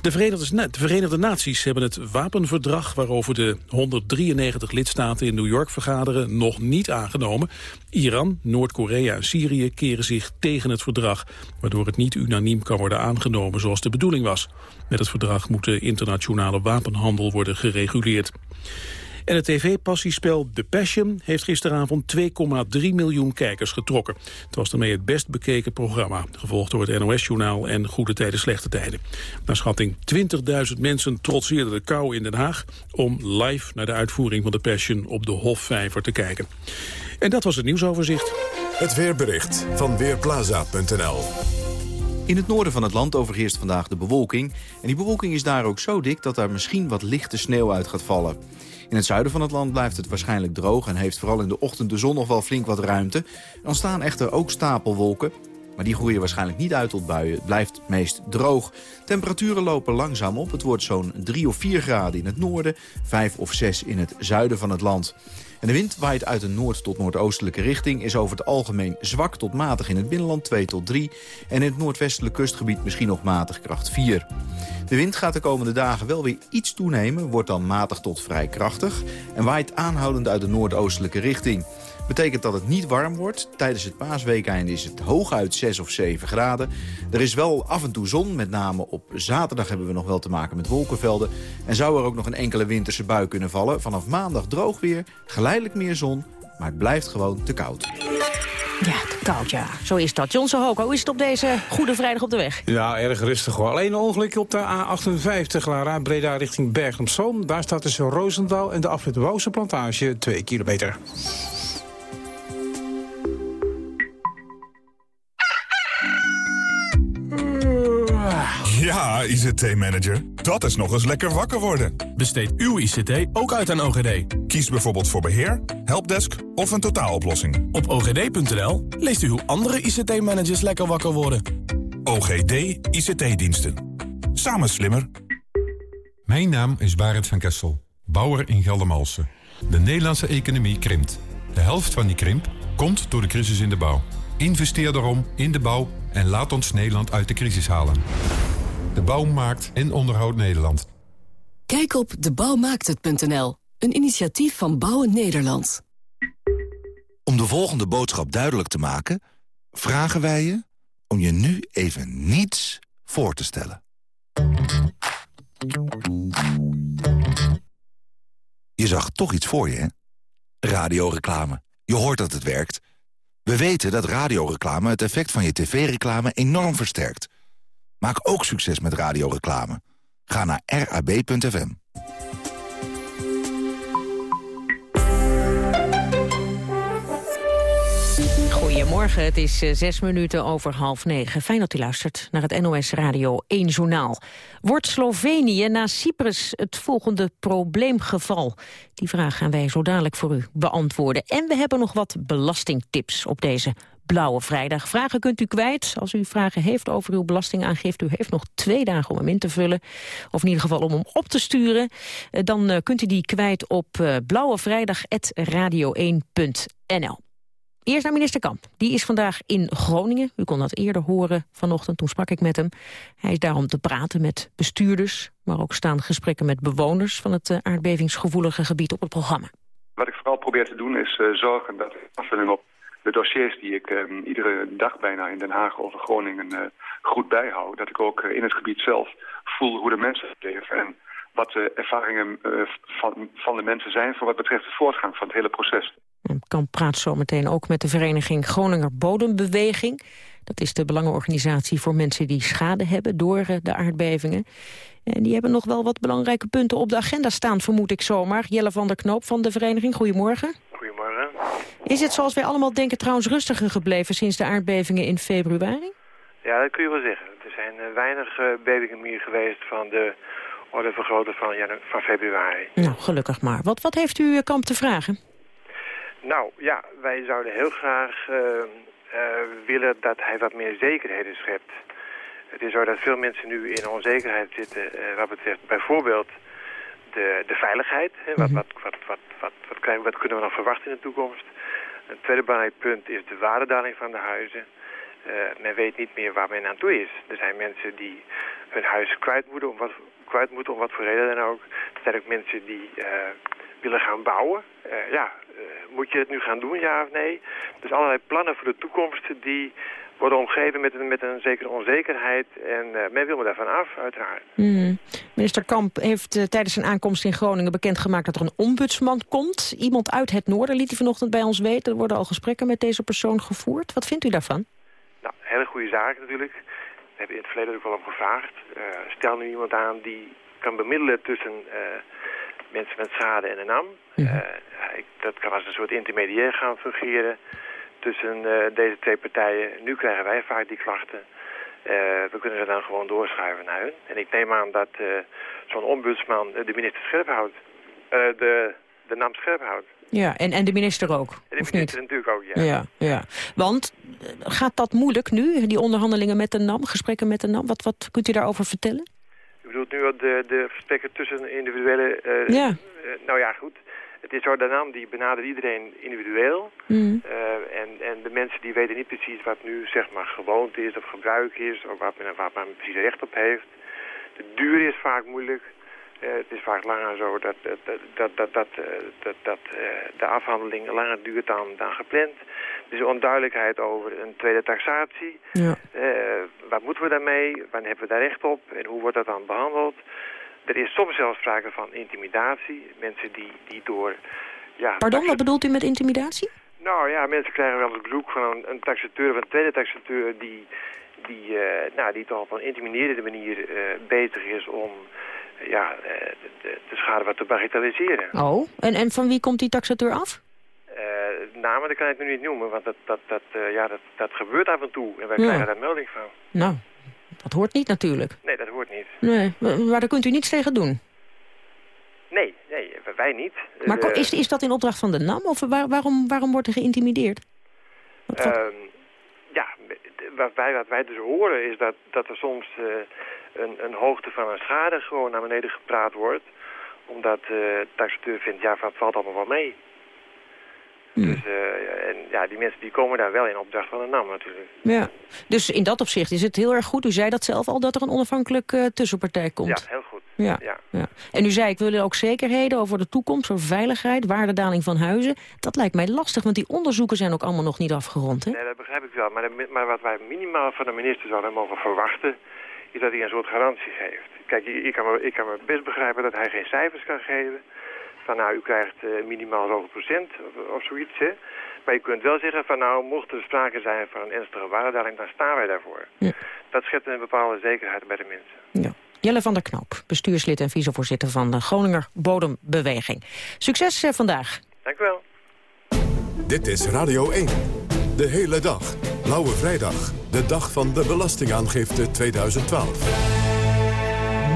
De Verenigde, de Verenigde, Naties hebben het wapenverdrag waarover de 193 lidstaten in New York vergaderen nog niet aangenomen. Iran, Noord-Korea en Syrië keren zich tegen het verdrag, waardoor het niet unaniem kan worden aangenomen zoals de bedoeling was. Met het verdrag moet de internationale wapenhandel worden gereguleerd. En het tv-passiespel The Passion heeft gisteravond 2,3 miljoen kijkers getrokken. Het was daarmee het best bekeken programma, gevolgd door het NOS-journaal en Goede Tijden, Slechte Tijden. Naar schatting 20.000 mensen trotseerden de kou in Den Haag om live naar de uitvoering van The Passion op de Hofvijver te kijken. En dat was het nieuwsoverzicht. Het weerbericht van Weerplaza.nl in het noorden van het land overheerst vandaag de bewolking. En die bewolking is daar ook zo dik dat daar misschien wat lichte sneeuw uit gaat vallen. In het zuiden van het land blijft het waarschijnlijk droog... en heeft vooral in de ochtend de zon nog wel flink wat ruimte. Dan staan echter ook stapelwolken. Maar die groeien waarschijnlijk niet uit tot buien. Het blijft meest droog. Temperaturen lopen langzaam op. Het wordt zo'n 3 of 4 graden in het noorden, 5 of 6 in het zuiden van het land. En de wind waait uit een noord- tot noordoostelijke richting... is over het algemeen zwak tot matig in het binnenland 2 tot 3... en in het noordwestelijk kustgebied misschien nog matig kracht 4. De wind gaat de komende dagen wel weer iets toenemen... wordt dan matig tot vrij krachtig... en waait aanhoudend uit de noordoostelijke richting. Betekent dat het niet warm wordt. Tijdens het paasweekende is het hooguit 6 of 7 graden. Er is wel af en toe zon, met name op zaterdag hebben we nog wel te maken met wolkenvelden. En zou er ook nog een enkele winterse bui kunnen vallen. Vanaf maandag droog weer, geleidelijk meer zon, maar het blijft gewoon te koud. Ja, te koud, ja. Zo is dat. John Hoko, hoe is het op deze Goede Vrijdag op de weg? Ja, erg rustig hoor. Alleen een ongeluk op de A58, Lara, Breda richting Bergen op Zoom. Daar staat tussen Roosendaal en de afrit Wouwse Plantage 2 kilometer. Ja, ICT-manager. Dat is nog eens lekker wakker worden. Besteed uw ICT ook uit aan OGD. Kies bijvoorbeeld voor beheer, helpdesk of een totaaloplossing. Op ogd.nl leest u hoe andere ICT-managers lekker wakker worden. OGD ICT-diensten. Samen slimmer. Mijn naam is Barend van Kessel, bouwer in Geldermalsen. De Nederlandse economie krimpt. De helft van die krimp komt door de crisis in de bouw. Investeer daarom in de bouw en laat ons Nederland uit de crisis halen. De bouw maakt en onderhoudt Nederland. Kijk op debouwmaakthet.nl, een initiatief van Bouwen Nederland. Om de volgende boodschap duidelijk te maken... vragen wij je om je nu even niets voor te stellen. Je zag toch iets voor je, hè? Radioreclame. Je hoort dat het werkt. We weten dat radioreclame het effect van je tv-reclame enorm versterkt. Maak ook succes met radioreclame. Ga naar rab.fm. Goedemorgen, het is eh, zes minuten over half negen. Fijn dat u luistert naar het NOS Radio 1 Journaal. Wordt Slovenië na Cyprus het volgende probleemgeval? Die vraag gaan wij zo dadelijk voor u beantwoorden. En we hebben nog wat belastingtips op deze Blauwe Vrijdag. Vragen kunt u kwijt. Als u vragen heeft over uw belastingaangifte... u heeft nog twee dagen om hem in te vullen. Of in ieder geval om hem op te sturen. Eh, dan eh, kunt u die kwijt op blauwevrijdag.radio1.nl. Eerst naar minister Kamp. Die is vandaag in Groningen. U kon dat eerder horen vanochtend, toen sprak ik met hem. Hij is daar om te praten met bestuurders... maar ook staan gesprekken met bewoners van het eh, aardbevingsgevoelige gebied op het programma. Wat ik vooral probeer te doen is zorgen dat afvulling op de dossiers die ik uh, iedere dag bijna in Den Haag over Groningen uh, goed bijhoud. Dat ik ook in het gebied zelf voel hoe de mensen leven en wat de ervaringen van, van de mensen zijn voor wat betreft de voortgang van het hele proces. Kamp praat zometeen ook met de vereniging Groninger Bodembeweging. Dat is de belangenorganisatie voor mensen die schade hebben door eh, de aardbevingen. En die hebben nog wel wat belangrijke punten op de agenda staan, vermoed ik zomaar. Jelle van der Knoop van de vereniging, goedemorgen. Is het zoals wij allemaal denken trouwens rustiger gebleven sinds de aardbevingen in februari? Ja, dat kun je wel zeggen. Er zijn uh, weinig uh, bevingen meer geweest van de orde vergroten van, ja, van februari. Nou, gelukkig maar. Wat, wat heeft u Kamp te vragen? Nou ja, wij zouden heel graag uh, uh, willen dat hij wat meer zekerheden schept. Het is zo dat veel mensen nu in onzekerheid zitten uh, wat betreft bijvoorbeeld de, de veiligheid. Hè, wat, wat, wat, wat, wat, wat, krijgen, wat kunnen we nog verwachten in de toekomst? Een tweede belangrijk punt is de waardedaling van de huizen. men weet niet meer waar men aan toe is. Er zijn mensen die hun huis kwijt moeten, om wat, kwijt moeten, om wat voor reden dan ook. Er zijn ook mensen die willen gaan bouwen. ja, eh, moet je het nu gaan doen, ja of nee? Dus allerlei plannen voor de toekomst die worden omgeven met een, met een zekere onzekerheid. En uh, men wil me daarvan af, uiteraard. Mm. Minister Kamp heeft uh, tijdens zijn aankomst in Groningen bekendgemaakt dat er een ombudsman komt. Iemand uit het noorden liet hij vanochtend bij ons weten. Er worden al gesprekken met deze persoon gevoerd. Wat vindt u daarvan? Nou, hele goede zaak natuurlijk. We hebben in het verleden ook wel om gevraagd. Uh, stel nu iemand aan die kan bemiddelen tussen mensen met schade en een NAM. Uh, dat kan als een soort intermediair gaan fungeren tussen uh, deze twee partijen. Nu krijgen wij vaak die klachten. Uh, we kunnen ze dan gewoon doorschuiven naar hun. En ik neem aan dat zo'n ombudsman de minister scherp houdt. de, de NAM scherp houdt. Ja, en, en de minister ook, en de of minister niet? natuurlijk ook, ja. ja. Ja, Want gaat dat moeilijk nu, die onderhandelingen met de NAM, gesprekken met de NAM? Wat, wat kunt u daarover vertellen? U bedoelt nu de, de gesprekken tussen individuele... Ja. Nou ja, goed. Het is zo, de naam die benadert iedereen individueel. Mm. Uh, en, en de mensen die weten niet precies wat nu zeg maar gewoonte is of gebruik is... of wat men, wat men precies recht op heeft. De duur is vaak moeilijk. het is vaak langer zo dat, dat, dat, dat, dat, dat, dat de afhandeling langer duurt dan, dan gepland. Er is onduidelijkheid over een tweede taxatie. Ja. wat moeten we daarmee? Wanneer hebben we daar recht op? En hoe wordt dat dan behandeld? Er is soms zelfs sprake van intimidatie. Mensen die, die door... Ja, Pardon, wat bedoelt u met intimidatie? Nou ja, mensen krijgen wel eens bezoek van een, een taxateur of een tweede taxateur... die, die, uh, nou, die toch op een intimiderende manier uh, bezig is om uh, ja, de, de, schade wat te bagatelliseren. Oh, en, en van wie komt die taxateur af? namen dat kan ik nu niet noemen, want dat, dat, dat, ja, dat, dat gebeurt af en toe. En wij ja. krijgen daar melding van. Nou, dat hoort niet natuurlijk. Nee, dat hoort niet. Nee, maar daar kunt u niets tegen doen? Nee, nee wij niet. Maar uh, is, is dat in opdracht van de NAM of waar, waarom, waarom wordt er geïntimideerd? Wat. Uh, ja, wat wij, wat wij dus horen is dat, dat er soms uh, een, een hoogte van een schade gewoon naar beneden gepraat wordt. Omdat de taxateur vindt, ja, het valt allemaal wel mee. Dus uh, en, ja, die mensen die komen daar wel in opdracht van de NAM natuurlijk. Ja, dus in dat opzicht is het heel erg goed. U zei dat zelf al, dat er een onafhankelijke uh, tussenpartij komt. Ja, heel goed. Ja, ja. ja. En u zei, ik wil ook zekerheden over de toekomst, over veiligheid, waardedaling van huizen. Dat lijkt mij lastig, want die onderzoeken zijn ook allemaal nog niet afgerond, hè? Nee, dat begrijp ik wel. Maar, de, maar wat wij minimaal van de minister zouden mogen verwachten, is dat hij een soort garantie geeft. Kijk, ik kan, me, ik kan me best begrijpen dat hij geen cijfers kan geven. Van nou, u krijgt uh, minimaal zoveel procent of, of zoiets, hè. Maar je kunt wel zeggen van nou, mocht er sprake zijn van een ernstige waardedaling, dan staan wij daarvoor. Ja. Dat schept een bepaalde zekerheid bij de mensen. Ja. Jelle van der Knoop, bestuurslid en vicevoorzitter van de Groninger Bodembeweging. Succes eh, vandaag. Dank u wel. Dit is Radio 1. De hele dag. Blauwe Vrijdag. De dag van de Belastingaangifte 2012.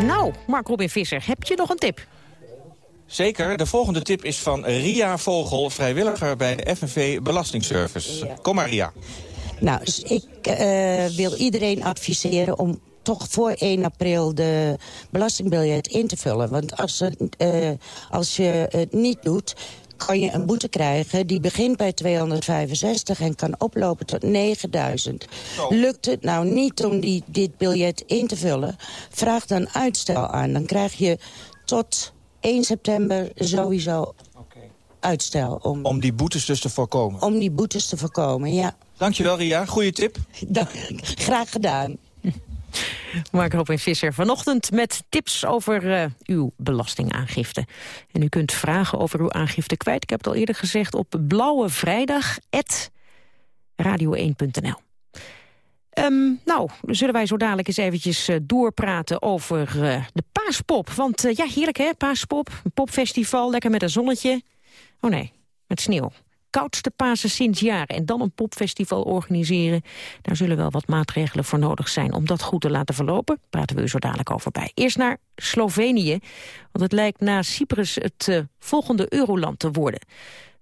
Nou, Mark Robin Visser, heb je nog een tip? Zeker. De volgende tip is van Ria Vogel, vrijwilliger bij de FNV Belastingservice. Kom maar, Ria. Nou, ik uh, wil iedereen adviseren om toch voor 1 april de belastingbiljet in te vullen. Want als, het, uh, als je het niet doet, kan je een boete krijgen die begint bij 265 en kan oplopen tot 9000. Lukt het nou niet om die, dit biljet in te vullen, vraag dan uitstel aan. Dan krijg je tot 1 september sowieso uitstel. Om, om die boetes dus te voorkomen? Om die boetes te voorkomen, ja. Dankjewel, Ria. Goeie tip. Dank, graag gedaan. Mark Robin Visser vanochtend met tips over uh, uw belastingaangifte. En u kunt vragen over uw aangifte kwijt. Ik heb het al eerder gezegd op blauwevrijdag.radio1.nl. Um, nou, zullen wij zo dadelijk eens eventjes uh, doorpraten over uh, de paaspop. Want uh, ja, heerlijk hè, paaspop. Een popfestival, lekker met een zonnetje. Oh nee, met sneeuw koudste Pasen sinds jaren. En dan een popfestival organiseren. Daar zullen wel wat maatregelen voor nodig zijn om dat goed te laten verlopen. Praten we zo dadelijk over bij. Eerst naar Slovenië, want het lijkt na Cyprus het volgende euroland te worden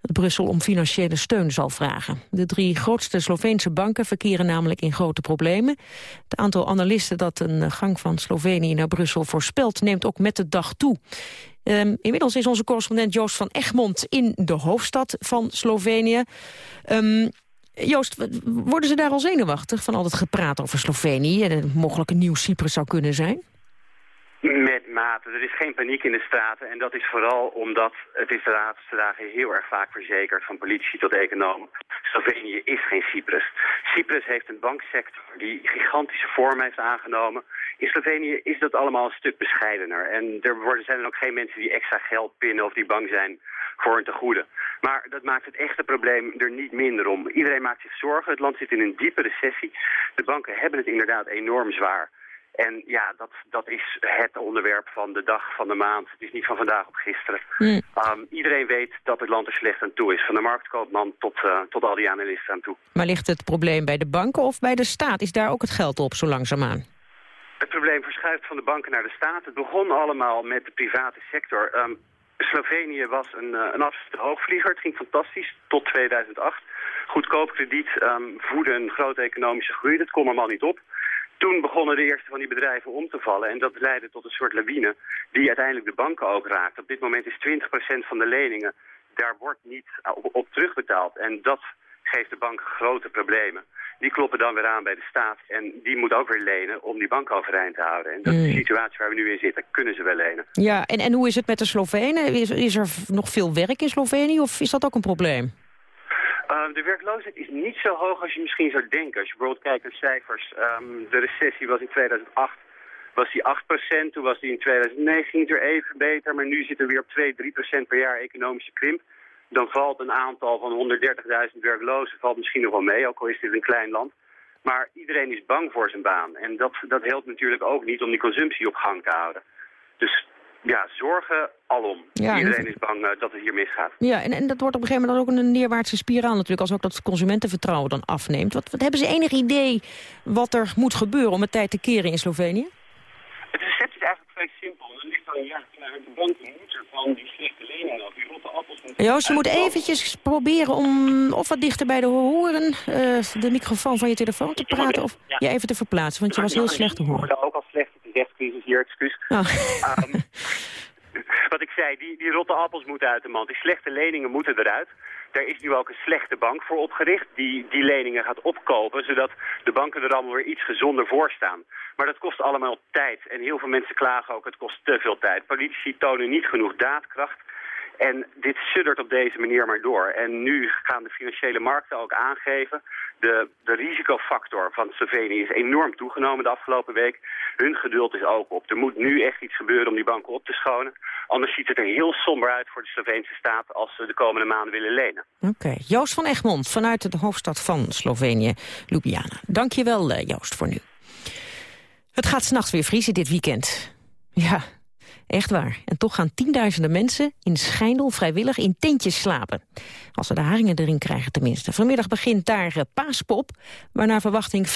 dat Brussel om financiële steun zal vragen. De drie grootste Sloveense banken verkeren namelijk in grote problemen. Het aantal analisten dat een gang van Slovenië naar Brussel voorspelt... neemt ook met de dag toe. Um, inmiddels is onze correspondent Joost van Egmond in de hoofdstad van Slovenië. Um, Joost, worden ze daar al zenuwachtig van al het gepraat over Slovenië... en een mogelijke nieuw Cyprus zou kunnen zijn? Met mate. Er is geen paniek in de straten. En dat is vooral omdat het is de laatste dagen heel erg vaak verzekerd... van politici tot economen. Slovenië is geen Cyprus. Cyprus heeft een banksector die gigantische vorm heeft aangenomen. In Slovenië is dat allemaal een stuk bescheidener. En er worden, zijn er ook geen mensen die extra geld pinnen of die bang zijn voor een tegoede. Maar dat maakt het echte probleem er niet minder om. Iedereen maakt zich zorgen. Het land zit in een diepe recessie. De banken hebben het inderdaad enorm zwaar. En ja, dat, dat is het onderwerp van de dag, van de maand. Het is niet van vandaag op gisteren. Mm. Um, iedereen weet dat het land er slecht aan toe is. Van de marktkoopman tot, uh, tot al die analisten aan toe. Maar ligt het probleem bij de banken of bij de staat? Is daar ook het geld op zo langzaamaan? Het probleem verschuift van de banken naar de staat. Het begon allemaal met de private sector. Um, Slovenië was een, uh, een absolute hoogvlieger. Het ging fantastisch tot 2008. Goedkoop krediet um, voerde een grote economische groei. Dat kon allemaal niet op. Toen begonnen de eerste van die bedrijven om te vallen. En dat leidde tot een soort lawine die uiteindelijk de banken ook raakt. Op dit moment is 20% van de leningen, daar wordt niet op, op terugbetaald. En dat geeft de banken grote problemen. Die kloppen dan weer aan bij de staat en die moet ook weer lenen om die bank overeind te houden. En dat is de hmm. situatie waar we nu in zitten. Kunnen ze wel lenen. Ja, en, en hoe is het met de Slovenen? Is, is er nog veel werk in Slovenië of is dat ook een probleem? Uh, de werkloosheid is niet zo hoog als je misschien zou denken. Als je bijvoorbeeld kijkt naar cijfers. Um, de recessie was in 2008 was die 8%. Toen was die in 2009 weer even beter. Maar nu zitten we weer op 2, 3% per jaar economische krimp. Dan valt een aantal van 130.000 werklozen valt misschien nog wel mee. Ook al is dit een klein land. Maar iedereen is bang voor zijn baan. En dat, dat helpt natuurlijk ook niet om die consumptie op gang te houden. Dus ja, zorgen alom. Iedereen is bang uh, dat het hier misgaat. Ja, en, en dat wordt op een gegeven moment ook een neerwaartse spiraal natuurlijk... als ook dat consumentenvertrouwen dan afneemt. Wat, wat hebben ze enig idee wat er moet gebeuren om het tijd te keren in Slovenië? Het recept is eigenlijk vrij simpel. Er ligt al een jaar klaar. De banken moeten van die slechte leningen of die rotte appels... Joost, je moet eventjes proberen om of wat dichter bij de horen... Uh, de microfoon van je telefoon te praten of je even te verplaatsen. Want je was heel slecht te horen. Rechtscrisis hier, excuus. Oh. Um, wat ik zei, die, die rotte appels moeten uit de mand. Die slechte leningen moeten eruit. Daar is nu ook een slechte bank voor opgericht die die leningen gaat opkopen, zodat de banken er allemaal weer iets gezonder voor staan. Maar dat kost allemaal tijd. En heel veel mensen klagen ook, het kost te veel tijd. Politici tonen niet genoeg daadkracht. En dit suddert op deze manier maar door. En nu gaan de financiële markten ook aangeven... de, de risicofactor van Slovenië is enorm toegenomen de afgelopen week. Hun geduld is ook op. Er moet nu echt iets gebeuren om die banken op te schonen. Anders ziet het er heel somber uit voor de Sloveense staat... als ze de komende maanden willen lenen. Oké, Joost van Egmond vanuit de hoofdstad van Slovenië, Ljubljana. Dank je wel, eh, Joost, voor nu. Het gaat s'nachts weer vriezen dit weekend. Ja, echt waar. En toch gaan tienduizenden mensen in Schijndel vrijwillig in tentjes slapen. Als ze de haringen erin krijgen tenminste. Vanmiddag begint daar uh, Paaspop, waar naar verwachting 50.000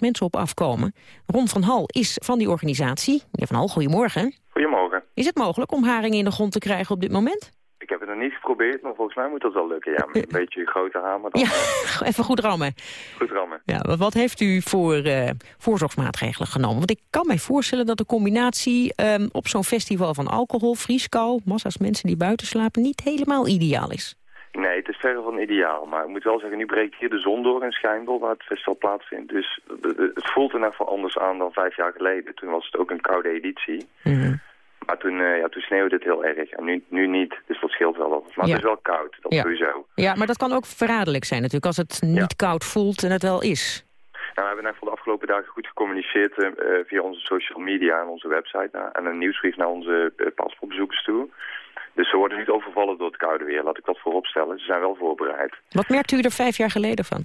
mensen op afkomen. Ron van Hal is van die organisatie. Meneer van Hal, goedemorgen. Goedemorgen. Is het mogelijk om haringen in de grond te krijgen op dit moment? Ik heb het nog niet geprobeerd, maar volgens mij moet dat wel lukken. Ja, met een beetje grote hamer. Dan, Ja, even goed rammen. Goed rammen. Ja, wat- heeft u voor eh, voorzorgsmaatregelen genomen? Want ik kan mij voorstellen dat de combinatie ehm, op zo'n festival van alcohol, vrieskou, massa's mensen die buiten slapen, niet helemaal ideaal is. Nee, het is verre van ideaal. Maar ik moet wel zeggen, nu breekt hier de zon door in Schijndel, waar het festival plaatsvindt. Dus de- het voelt in ieder geval anders aan dan vijf jaar geleden. Toen was het ook een koude editie. Maar toen, eh, ja, toen sneeuwde het heel erg. En nu, nu niet, dus dat scheelt wel. wat. Maar Ja. het is wel koud, dat Ja. sowieso. Ja, maar dat kan ook verraderlijk zijn natuurlijk, als het niet koud voelt en het wel is. Nou, we hebben voor de afgelopen dagen goed gecommuniceerd eh, via onze social media en onze website. en een nieuwsbrief naar onze uh, paspoortbezoekers toe. Dus ze worden niet overvallen door het koude weer, laat ik dat voorop stellen. Ze zijn wel voorbereid. Wat merkte u er vijf jaar geleden van?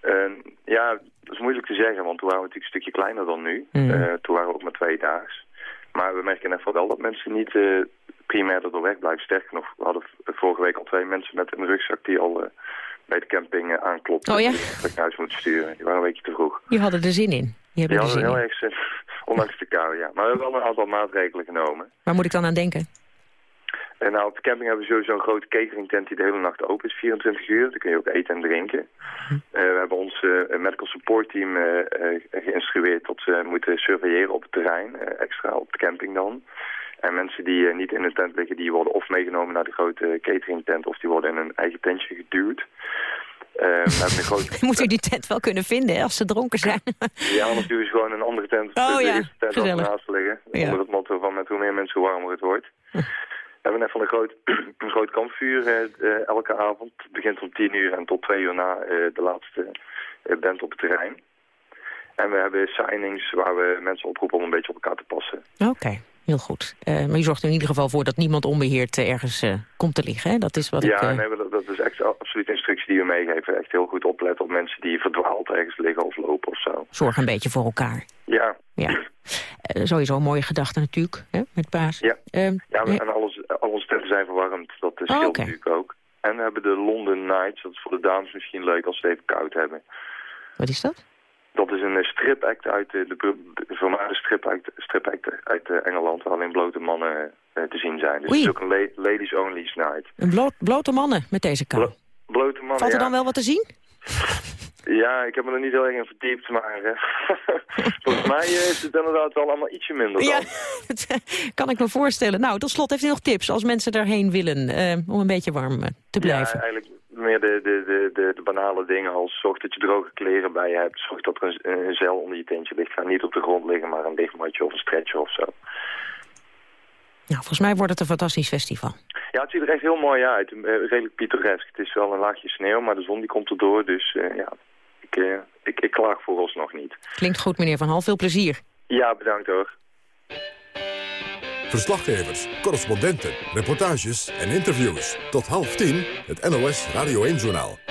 Eh, ja, dat is moeilijk te zeggen, want toen waren we natuurlijk een stukje kleiner dan nu. Eh, toen waren we ook maar twee daags. Maar we merken geval wel dat mensen niet eh, primair er door weg blijven. Sterker nog, we hadden vorige week al twee mensen met een rugzak die al eh, bij de camping aanklopten. Oh ja? We naar huis moeten sturen. Die waren een beetje te vroeg. Die hadden er zin in. Die hebben Die er hadden zin heel erg zin, ondanks de kou, ja. Maar we hebben wel een aantal maatregelen genomen. Waar moet ik dan aan denken? En nou, op de camping hebben we sowieso een grote cateringtent die de hele nacht open is, 24 uur. Daar kun je ook eten en drinken. Hm. Eh, we hebben ons eh, medical support team eh, geïnstrueerd dat ze moeten surveilleren op het terrein, extra op de camping dan. En mensen die niet in een tent liggen, die worden of meegenomen naar de grote cateringtent of die worden in hun eigen tentje geduwd. Een grote... Moet u die tent wel kunnen vinden hè, als ze dronken zijn? Ja, anders duwen ze gewoon een andere tent. Oh de ja, tent naast liggen. Ja. Onder het motto van met hoe meer mensen, hoe warmer het wordt. We hebben net van een groot, een groot kampvuur eh, eh, elke avond. Het begint om tien uur en tot twee uur na eh, de laatste band op het terrein. En we hebben signings waar we mensen oproepen om een beetje op elkaar te passen. Oké, heel goed. Maar u zorgt er in ieder geval voor dat niemand onbeheerd eh, ergens komt te liggen. Hè? Dat is wat ja, ik... nee, dat, dat is echt absoluut instructie die we meegeven. Echt heel goed opletten op mensen die verdwaald ergens liggen of lopen of zo. Zorg een beetje voor elkaar. Ja, Ja. Sowieso een mooie gedachte natuurlijk, hè, met paas. Ja. Ehm, Ja, en alles, al onze tenten zijn verwarmd. Dat Oh, scheelt natuurlijk ook. En we hebben de London Nights. Dat is voor de dames misschien leuk als ze het even koud hebben. Wat is dat? Dat is een eh, stripact uit eh, de be- be- voormalige stripact, stripact uit eh, Engeland... waar alleen blote mannen te zien zijn. Dus Oei. het is ook een la- ladies only night. Een bloot, blote mannen met deze kou. Blote mannen, Valt er ja. dan wel wat te zien? Ja, ik heb me er niet heel erg in verdiept, maar eh, volgens mij eh, is het inderdaad wel allemaal ietsje minder dan. Ja, dat kan ik me voorstellen. Nou, tot slot heeft u nog tips als mensen daarheen willen eh, om een beetje warm eh, te blijven. Ja, eigenlijk meer de, de, de, de, de banale dingen als zorg dat je droge kleren bij je hebt. Zorg dat er een, een zeil onder je tentje ligt. Ga niet op de grond liggen, maar een lichtmatje of een stretcher of zo. Nou, volgens mij wordt het een fantastisch festival. Ja, het ziet er echt heel mooi uit. Eh, redelijk pittoresk. Het is wel een laagje sneeuw, maar de zon die komt erdoor. Dus eh, ja, ik, eh, ik, ik klaag vooralsnog niet. Klinkt goed, meneer Van Hal. Veel plezier. Ja, bedankt hoor. Verslaggevers, correspondenten, reportages en interviews. Tot half tien, het NOS Radio 1-journaal.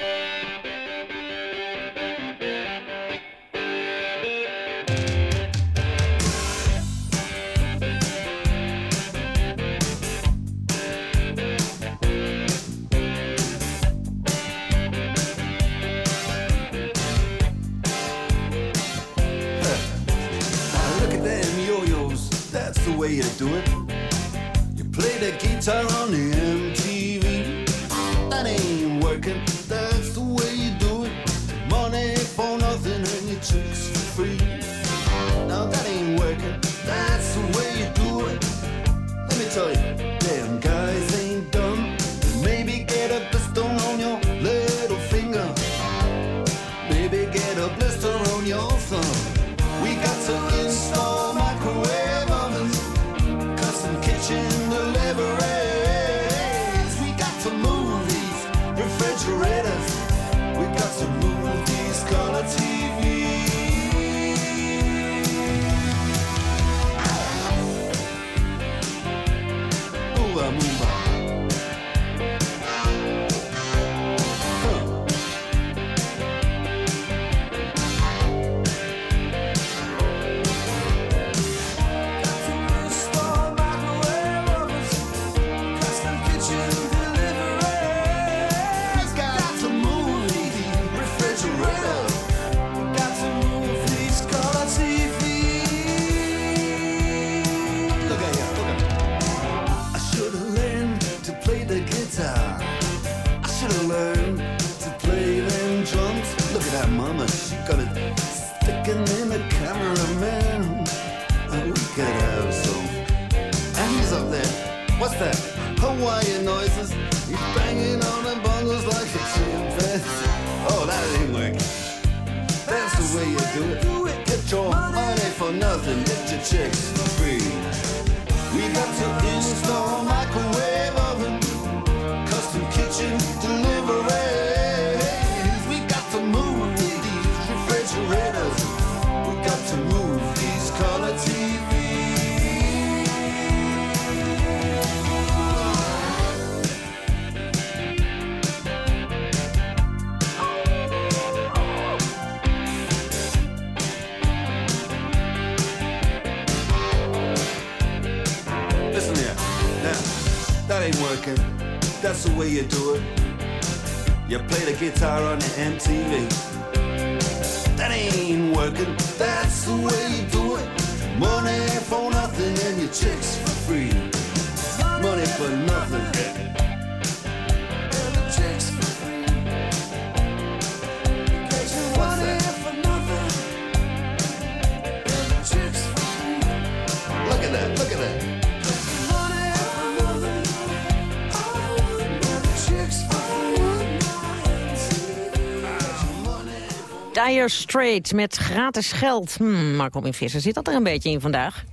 Dire Straits met gratis geld. Hmm, Marco in Visser, zit dat er een beetje in vandaag?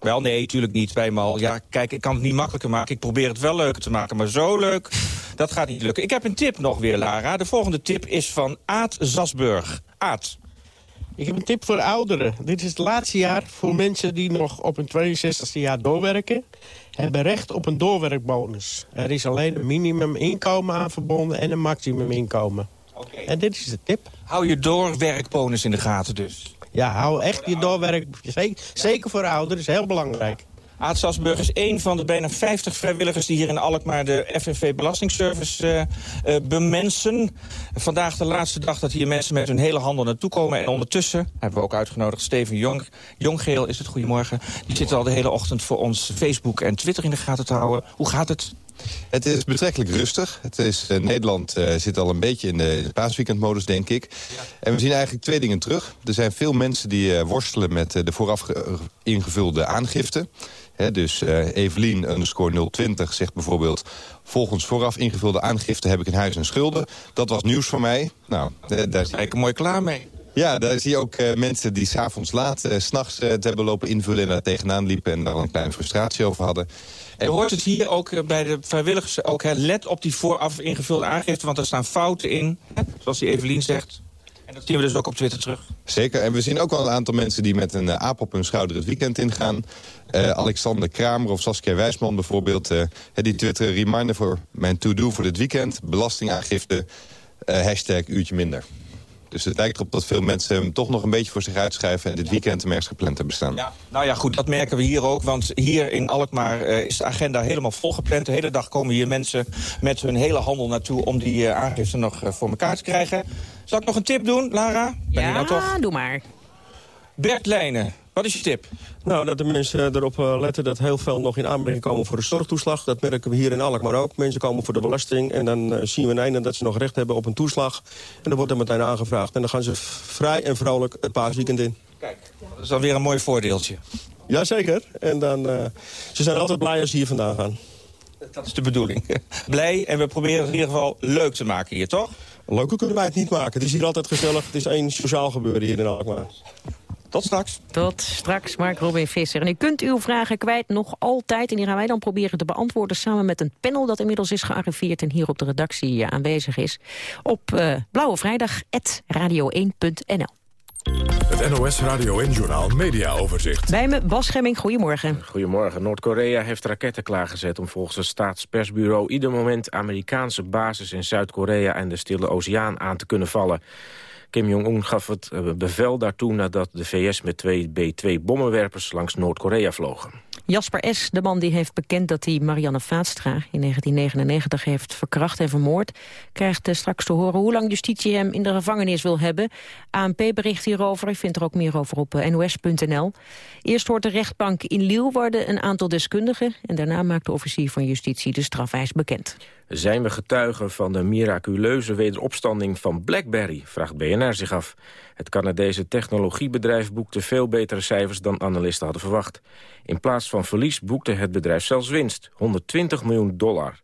Wel, nee, natuurlijk niet. Tweemaal. Ja, kijk, ik kan het niet makkelijker maken. Ik probeer het wel leuker te maken, maar zo leuk, dat gaat niet lukken. Ik heb een tip nog weer, Lara. De volgende tip is van Aad Zasburg. Aad. Ik heb een tip voor ouderen. Dit is het laatste jaar voor mensen die nog op hun 62e jaar doorwerken. Hebben recht op een doorwerkbonus. Er is alleen een minimuminkomen aan verbonden en een maximuminkomen. En dit is de tip. Hou je doorwerkbonus in de gaten dus. Ja, hou echt je doorwerk. Zeker, zeker voor ouderen, is heel belangrijk. Aad Sasburg is een van de bijna 50 vrijwilligers... die hier in Alkmaar de FNV Belastingservice eh, eh, bemensen. Vandaag de laatste dag dat hier mensen met hun hele handel naartoe komen. En ondertussen hebben we ook uitgenodigd Steven Jong, Jonggeel, is het goedemorgen. Die zit al de hele ochtend voor ons Facebook en Twitter in de gaten te houden. Hoe gaat het? Het is betrekkelijk rustig. Het is, eh, Nederland eh, zit al een beetje in de paasweekendmodus, denk ik. En we zien eigenlijk twee dingen terug. Er zijn veel mensen die eh, worstelen met de vooraf ge- ingevulde aangifte. Hè, dus eh, Evelien underscore 020 zegt bijvoorbeeld... volgens vooraf ingevulde aangifte heb ik een huis en schulden. Dat was nieuws voor mij. Nou, eh, daar zie ik mooi klaar mee. Ja, daar zie je ook mensen die s'avonds laat, 's s'nachts het hebben lopen invullen... en daar tegenaan liepen en daar een kleine frustratie over hadden. Je hoort het hier ook eh, bij de vrijwilligers ook. Hè, let op die vooraf ingevulde aangifte, want er staan fouten in. Hè, zoals die Evelien zegt. En dat zien we dus ook op Twitter terug. Zeker, en we zien ook wel een aantal mensen die met een eh, aap op hun schouder het weekend ingaan. Eh, Alexander Kramer of Saskia Wijsman bijvoorbeeld. die twitteren reminder voor mijn to-do voor dit weekend. Belastingaangifte, eh, hashtag uurtje minder. Dus het lijkt erop dat veel mensen hem toch nog een beetje voor zich uitschuiven... en dit weekend hem ergens gepland hebben staan. Nou ja, goed, dat merken we hier ook. Want hier in Alkmaar eh, is de agenda helemaal volgepland. De hele dag komen hier mensen met hun hele handel naartoe... om die eh, aangifte nog eh, voor elkaar te krijgen. Zal ik nog een tip doen, Lara? Ben je ja, nou toch? doe maar. Bert Leijnen, wat is je tip? Nou, dat de mensen erop eh, letten dat heel veel nog in aanmerking komen voor de zorgtoeslag. Dat merken we hier in Alkmaar ook. Mensen komen voor de belasting en dan eh, zien we een einde dat ze nog recht hebben op een toeslag. En dan wordt er meteen aangevraagd. En dan gaan ze vrij en vrolijk het paasweekend in. Kijk, dat is alweer een mooi voordeeltje. Jazeker. En dan, eh, ze zijn altijd blij als ze hier vandaan gaan. Dat is de bedoeling. Blij en we proberen het in ieder geval leuk te maken hier, toch? Leuker kunnen wij het niet maken. Het is hier altijd gezellig. Het is één sociaal gebeuren hier in Alkmaar. Tot straks. Tot straks, Mark Robin Visser. En u kunt uw vragen kwijt nog altijd. En die gaan wij dan proberen te beantwoorden... samen met een panel dat inmiddels is gearriveerd... en hier op de redactie eh, aanwezig is. Op uh, Blauwe Vrijdag, radio1.nl. Het NOS Radio en Journaal Media Overzicht. Bij me Bas Gemming, goedemorgen. Goedemorgen. Noord-Korea heeft raketten klaargezet om volgens het staatspersbureau ieder moment Amerikaanse bases in Zuid-Korea en de Stille Oceaan aan te kunnen vallen. Kim Jong-un gaf het bevel daartoe nadat de VS met twee B-2-bommenwerpers langs Noord-Korea vlogen. Jasper S., de man die heeft bekend dat hij Marianne Vaatstra... in 1999 heeft verkracht en vermoord... krijgt eh, straks te horen hoe lang justitie hem in de gevangenis wil hebben. ANP bericht hierover, u vindt er ook meer over op eh, nos.nl. Eerst hoort de rechtbank in Leeuwarden een aantal deskundigen... en daarna maakt de officier van justitie de strafeis bekend. Zijn we getuigen van de miraculeuze wederopstanding van BlackBerry, vraagt BNR zich af. Het Canadese technologiebedrijf boekte veel betere cijfers dan analisten hadden verwacht. In plaats van verlies boekte het bedrijf zelfs winst, 120 miljoen dollar.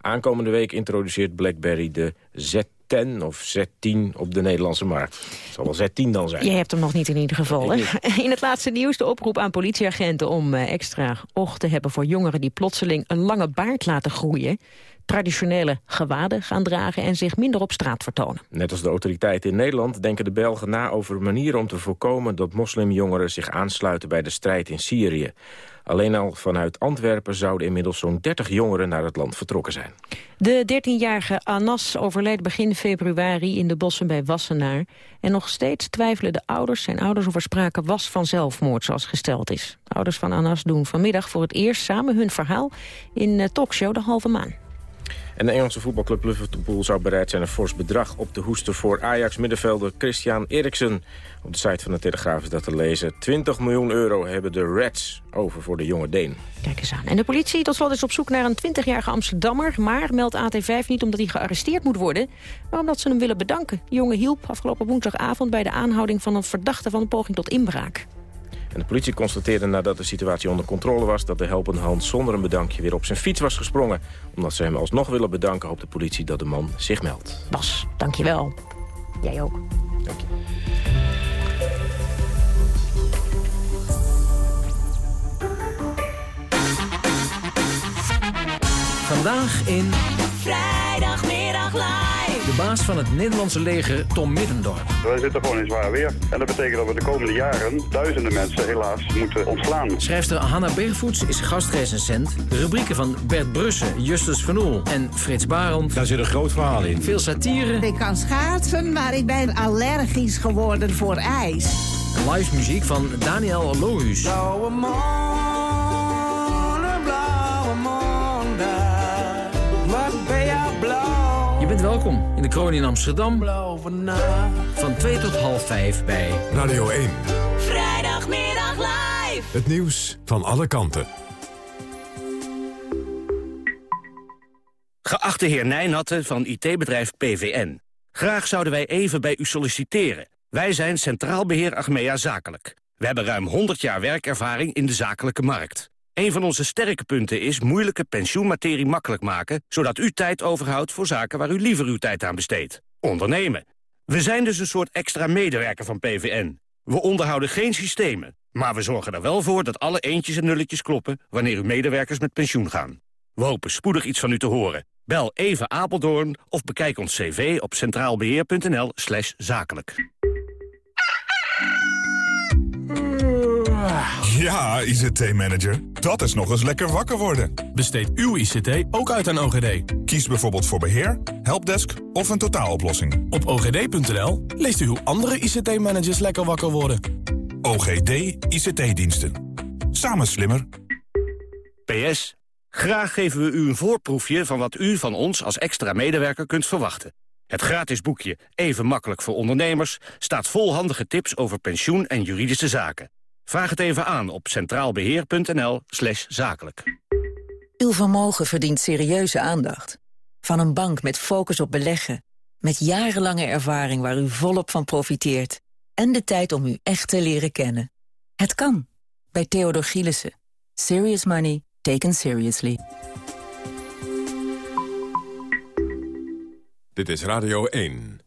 Aankomende week introduceert BlackBerry de Z10 of Z10 op de Nederlandse markt. Het zal wel Z10 dan zijn. Je hebt hem nog niet in ieder geval. Hè? In het laatste nieuws de oproep aan politieagenten om eh, extra oog te hebben voor jongeren die plotseling een lange baard laten groeien traditionele gewaden gaan dragen en zich minder op straat vertonen. Net als de autoriteiten in Nederland denken de Belgen na over manieren om te voorkomen dat moslimjongeren zich aansluiten bij de strijd in Syrië. Alleen al vanuit Antwerpen zouden inmiddels zo'n 30 jongeren naar het land vertrokken zijn. De 13-jarige Anas overleed begin februari in de bossen bij Wassenaar. En nog steeds twijfelen de ouders, zijn ouders, of er sprake was van zelfmoord zoals gesteld is. De ouders van Anas doen vanmiddag voor het eerst samen hun verhaal in de talkshow De Halve Maan. En de Engelse voetbalclub Liverpool zou bereid zijn een fors bedrag op te hoesten voor Ajax-middenvelder Christian Eriksen. Op de site van de Telegraaf is dat te lezen. 20 miljoen euro hebben de Reds over voor de jonge Deen. Kijk eens aan. En de politie tot slot is op zoek naar een 20-jarige Amsterdammer. Maar meldt AT5 niet omdat hij gearresteerd moet worden, maar omdat ze hem willen bedanken. De jongen hielp afgelopen woensdagavond bij de aanhouding van een verdachte van een poging tot inbraak. En de politie constateerde nadat de situatie onder controle was... dat de helpende hand zonder een bedankje weer op zijn fiets was gesprongen. Omdat ze hem alsnog willen bedanken, hoopt de politie dat de man zich meldt. Bas, dankjewel. Jij ook. Dank je. Vandaag in... Vrijdagmiddag live. Baas van het Nederlandse leger, Tom Middendorp. Wij zitten gewoon in zwaar weer. En dat betekent dat we de komende jaren duizenden mensen helaas moeten ontslaan. Schrijfster Hanna Bergvoets is gastrecensent. De rubrieken van Bert Brussen, Justus Van Oel en Frits Barend. Daar zit een groot verhaal in. Veel satire. Ik kan schaatsen, maar ik ben allergisch geworden voor ijs. Live muziek van Daniel Lohuus. Blauwe bent welkom in de kroon in Amsterdam. Van 2 tot half 5 bij Radio 1. Vrijdagmiddag live. Het nieuws van alle kanten. Geachte heer Nijnatten van IT-bedrijf PVN. Graag zouden wij even bij u solliciteren. Wij zijn Centraal Beheer Achmea Zakelijk. We hebben ruim 100 jaar werkervaring in de zakelijke markt. Een van onze sterke punten is moeilijke pensioenmaterie makkelijk maken... zodat u tijd overhoudt voor zaken waar u liever uw tijd aan besteedt. Ondernemen. We zijn dus een soort extra medewerker van PVN. We onderhouden geen systemen, maar we zorgen er wel voor... dat alle eentjes en nulletjes kloppen wanneer uw medewerkers met pensioen gaan. We hopen spoedig iets van u te horen. Bel even Apeldoorn of bekijk ons cv op centraalbeheer.nl zakelijk. Ja, ICT-manager. Dat is nog eens lekker wakker worden. Besteed uw ICT ook uit aan OGD. Kies bijvoorbeeld voor beheer, helpdesk of een totaaloplossing. Op ogd.nl leest u hoe andere ICT-managers lekker wakker worden. OGD ICT-diensten. Samen slimmer. PS. Graag geven we u een voorproefje van wat u van ons als extra medewerker kunt verwachten. Het gratis boekje Even makkelijk voor ondernemers staat vol handige tips over pensioen en juridische zaken. Vraag het even aan op centraalbeheer.nl slash zakelijk. Uw vermogen verdient serieuze aandacht. Van een bank met focus op beleggen. Met jarenlange ervaring waar u volop van profiteert. En de tijd om u echt te leren kennen. Het kan. Bij Theodor Gielissen. Serious money taken seriously. Dit is Radio 1.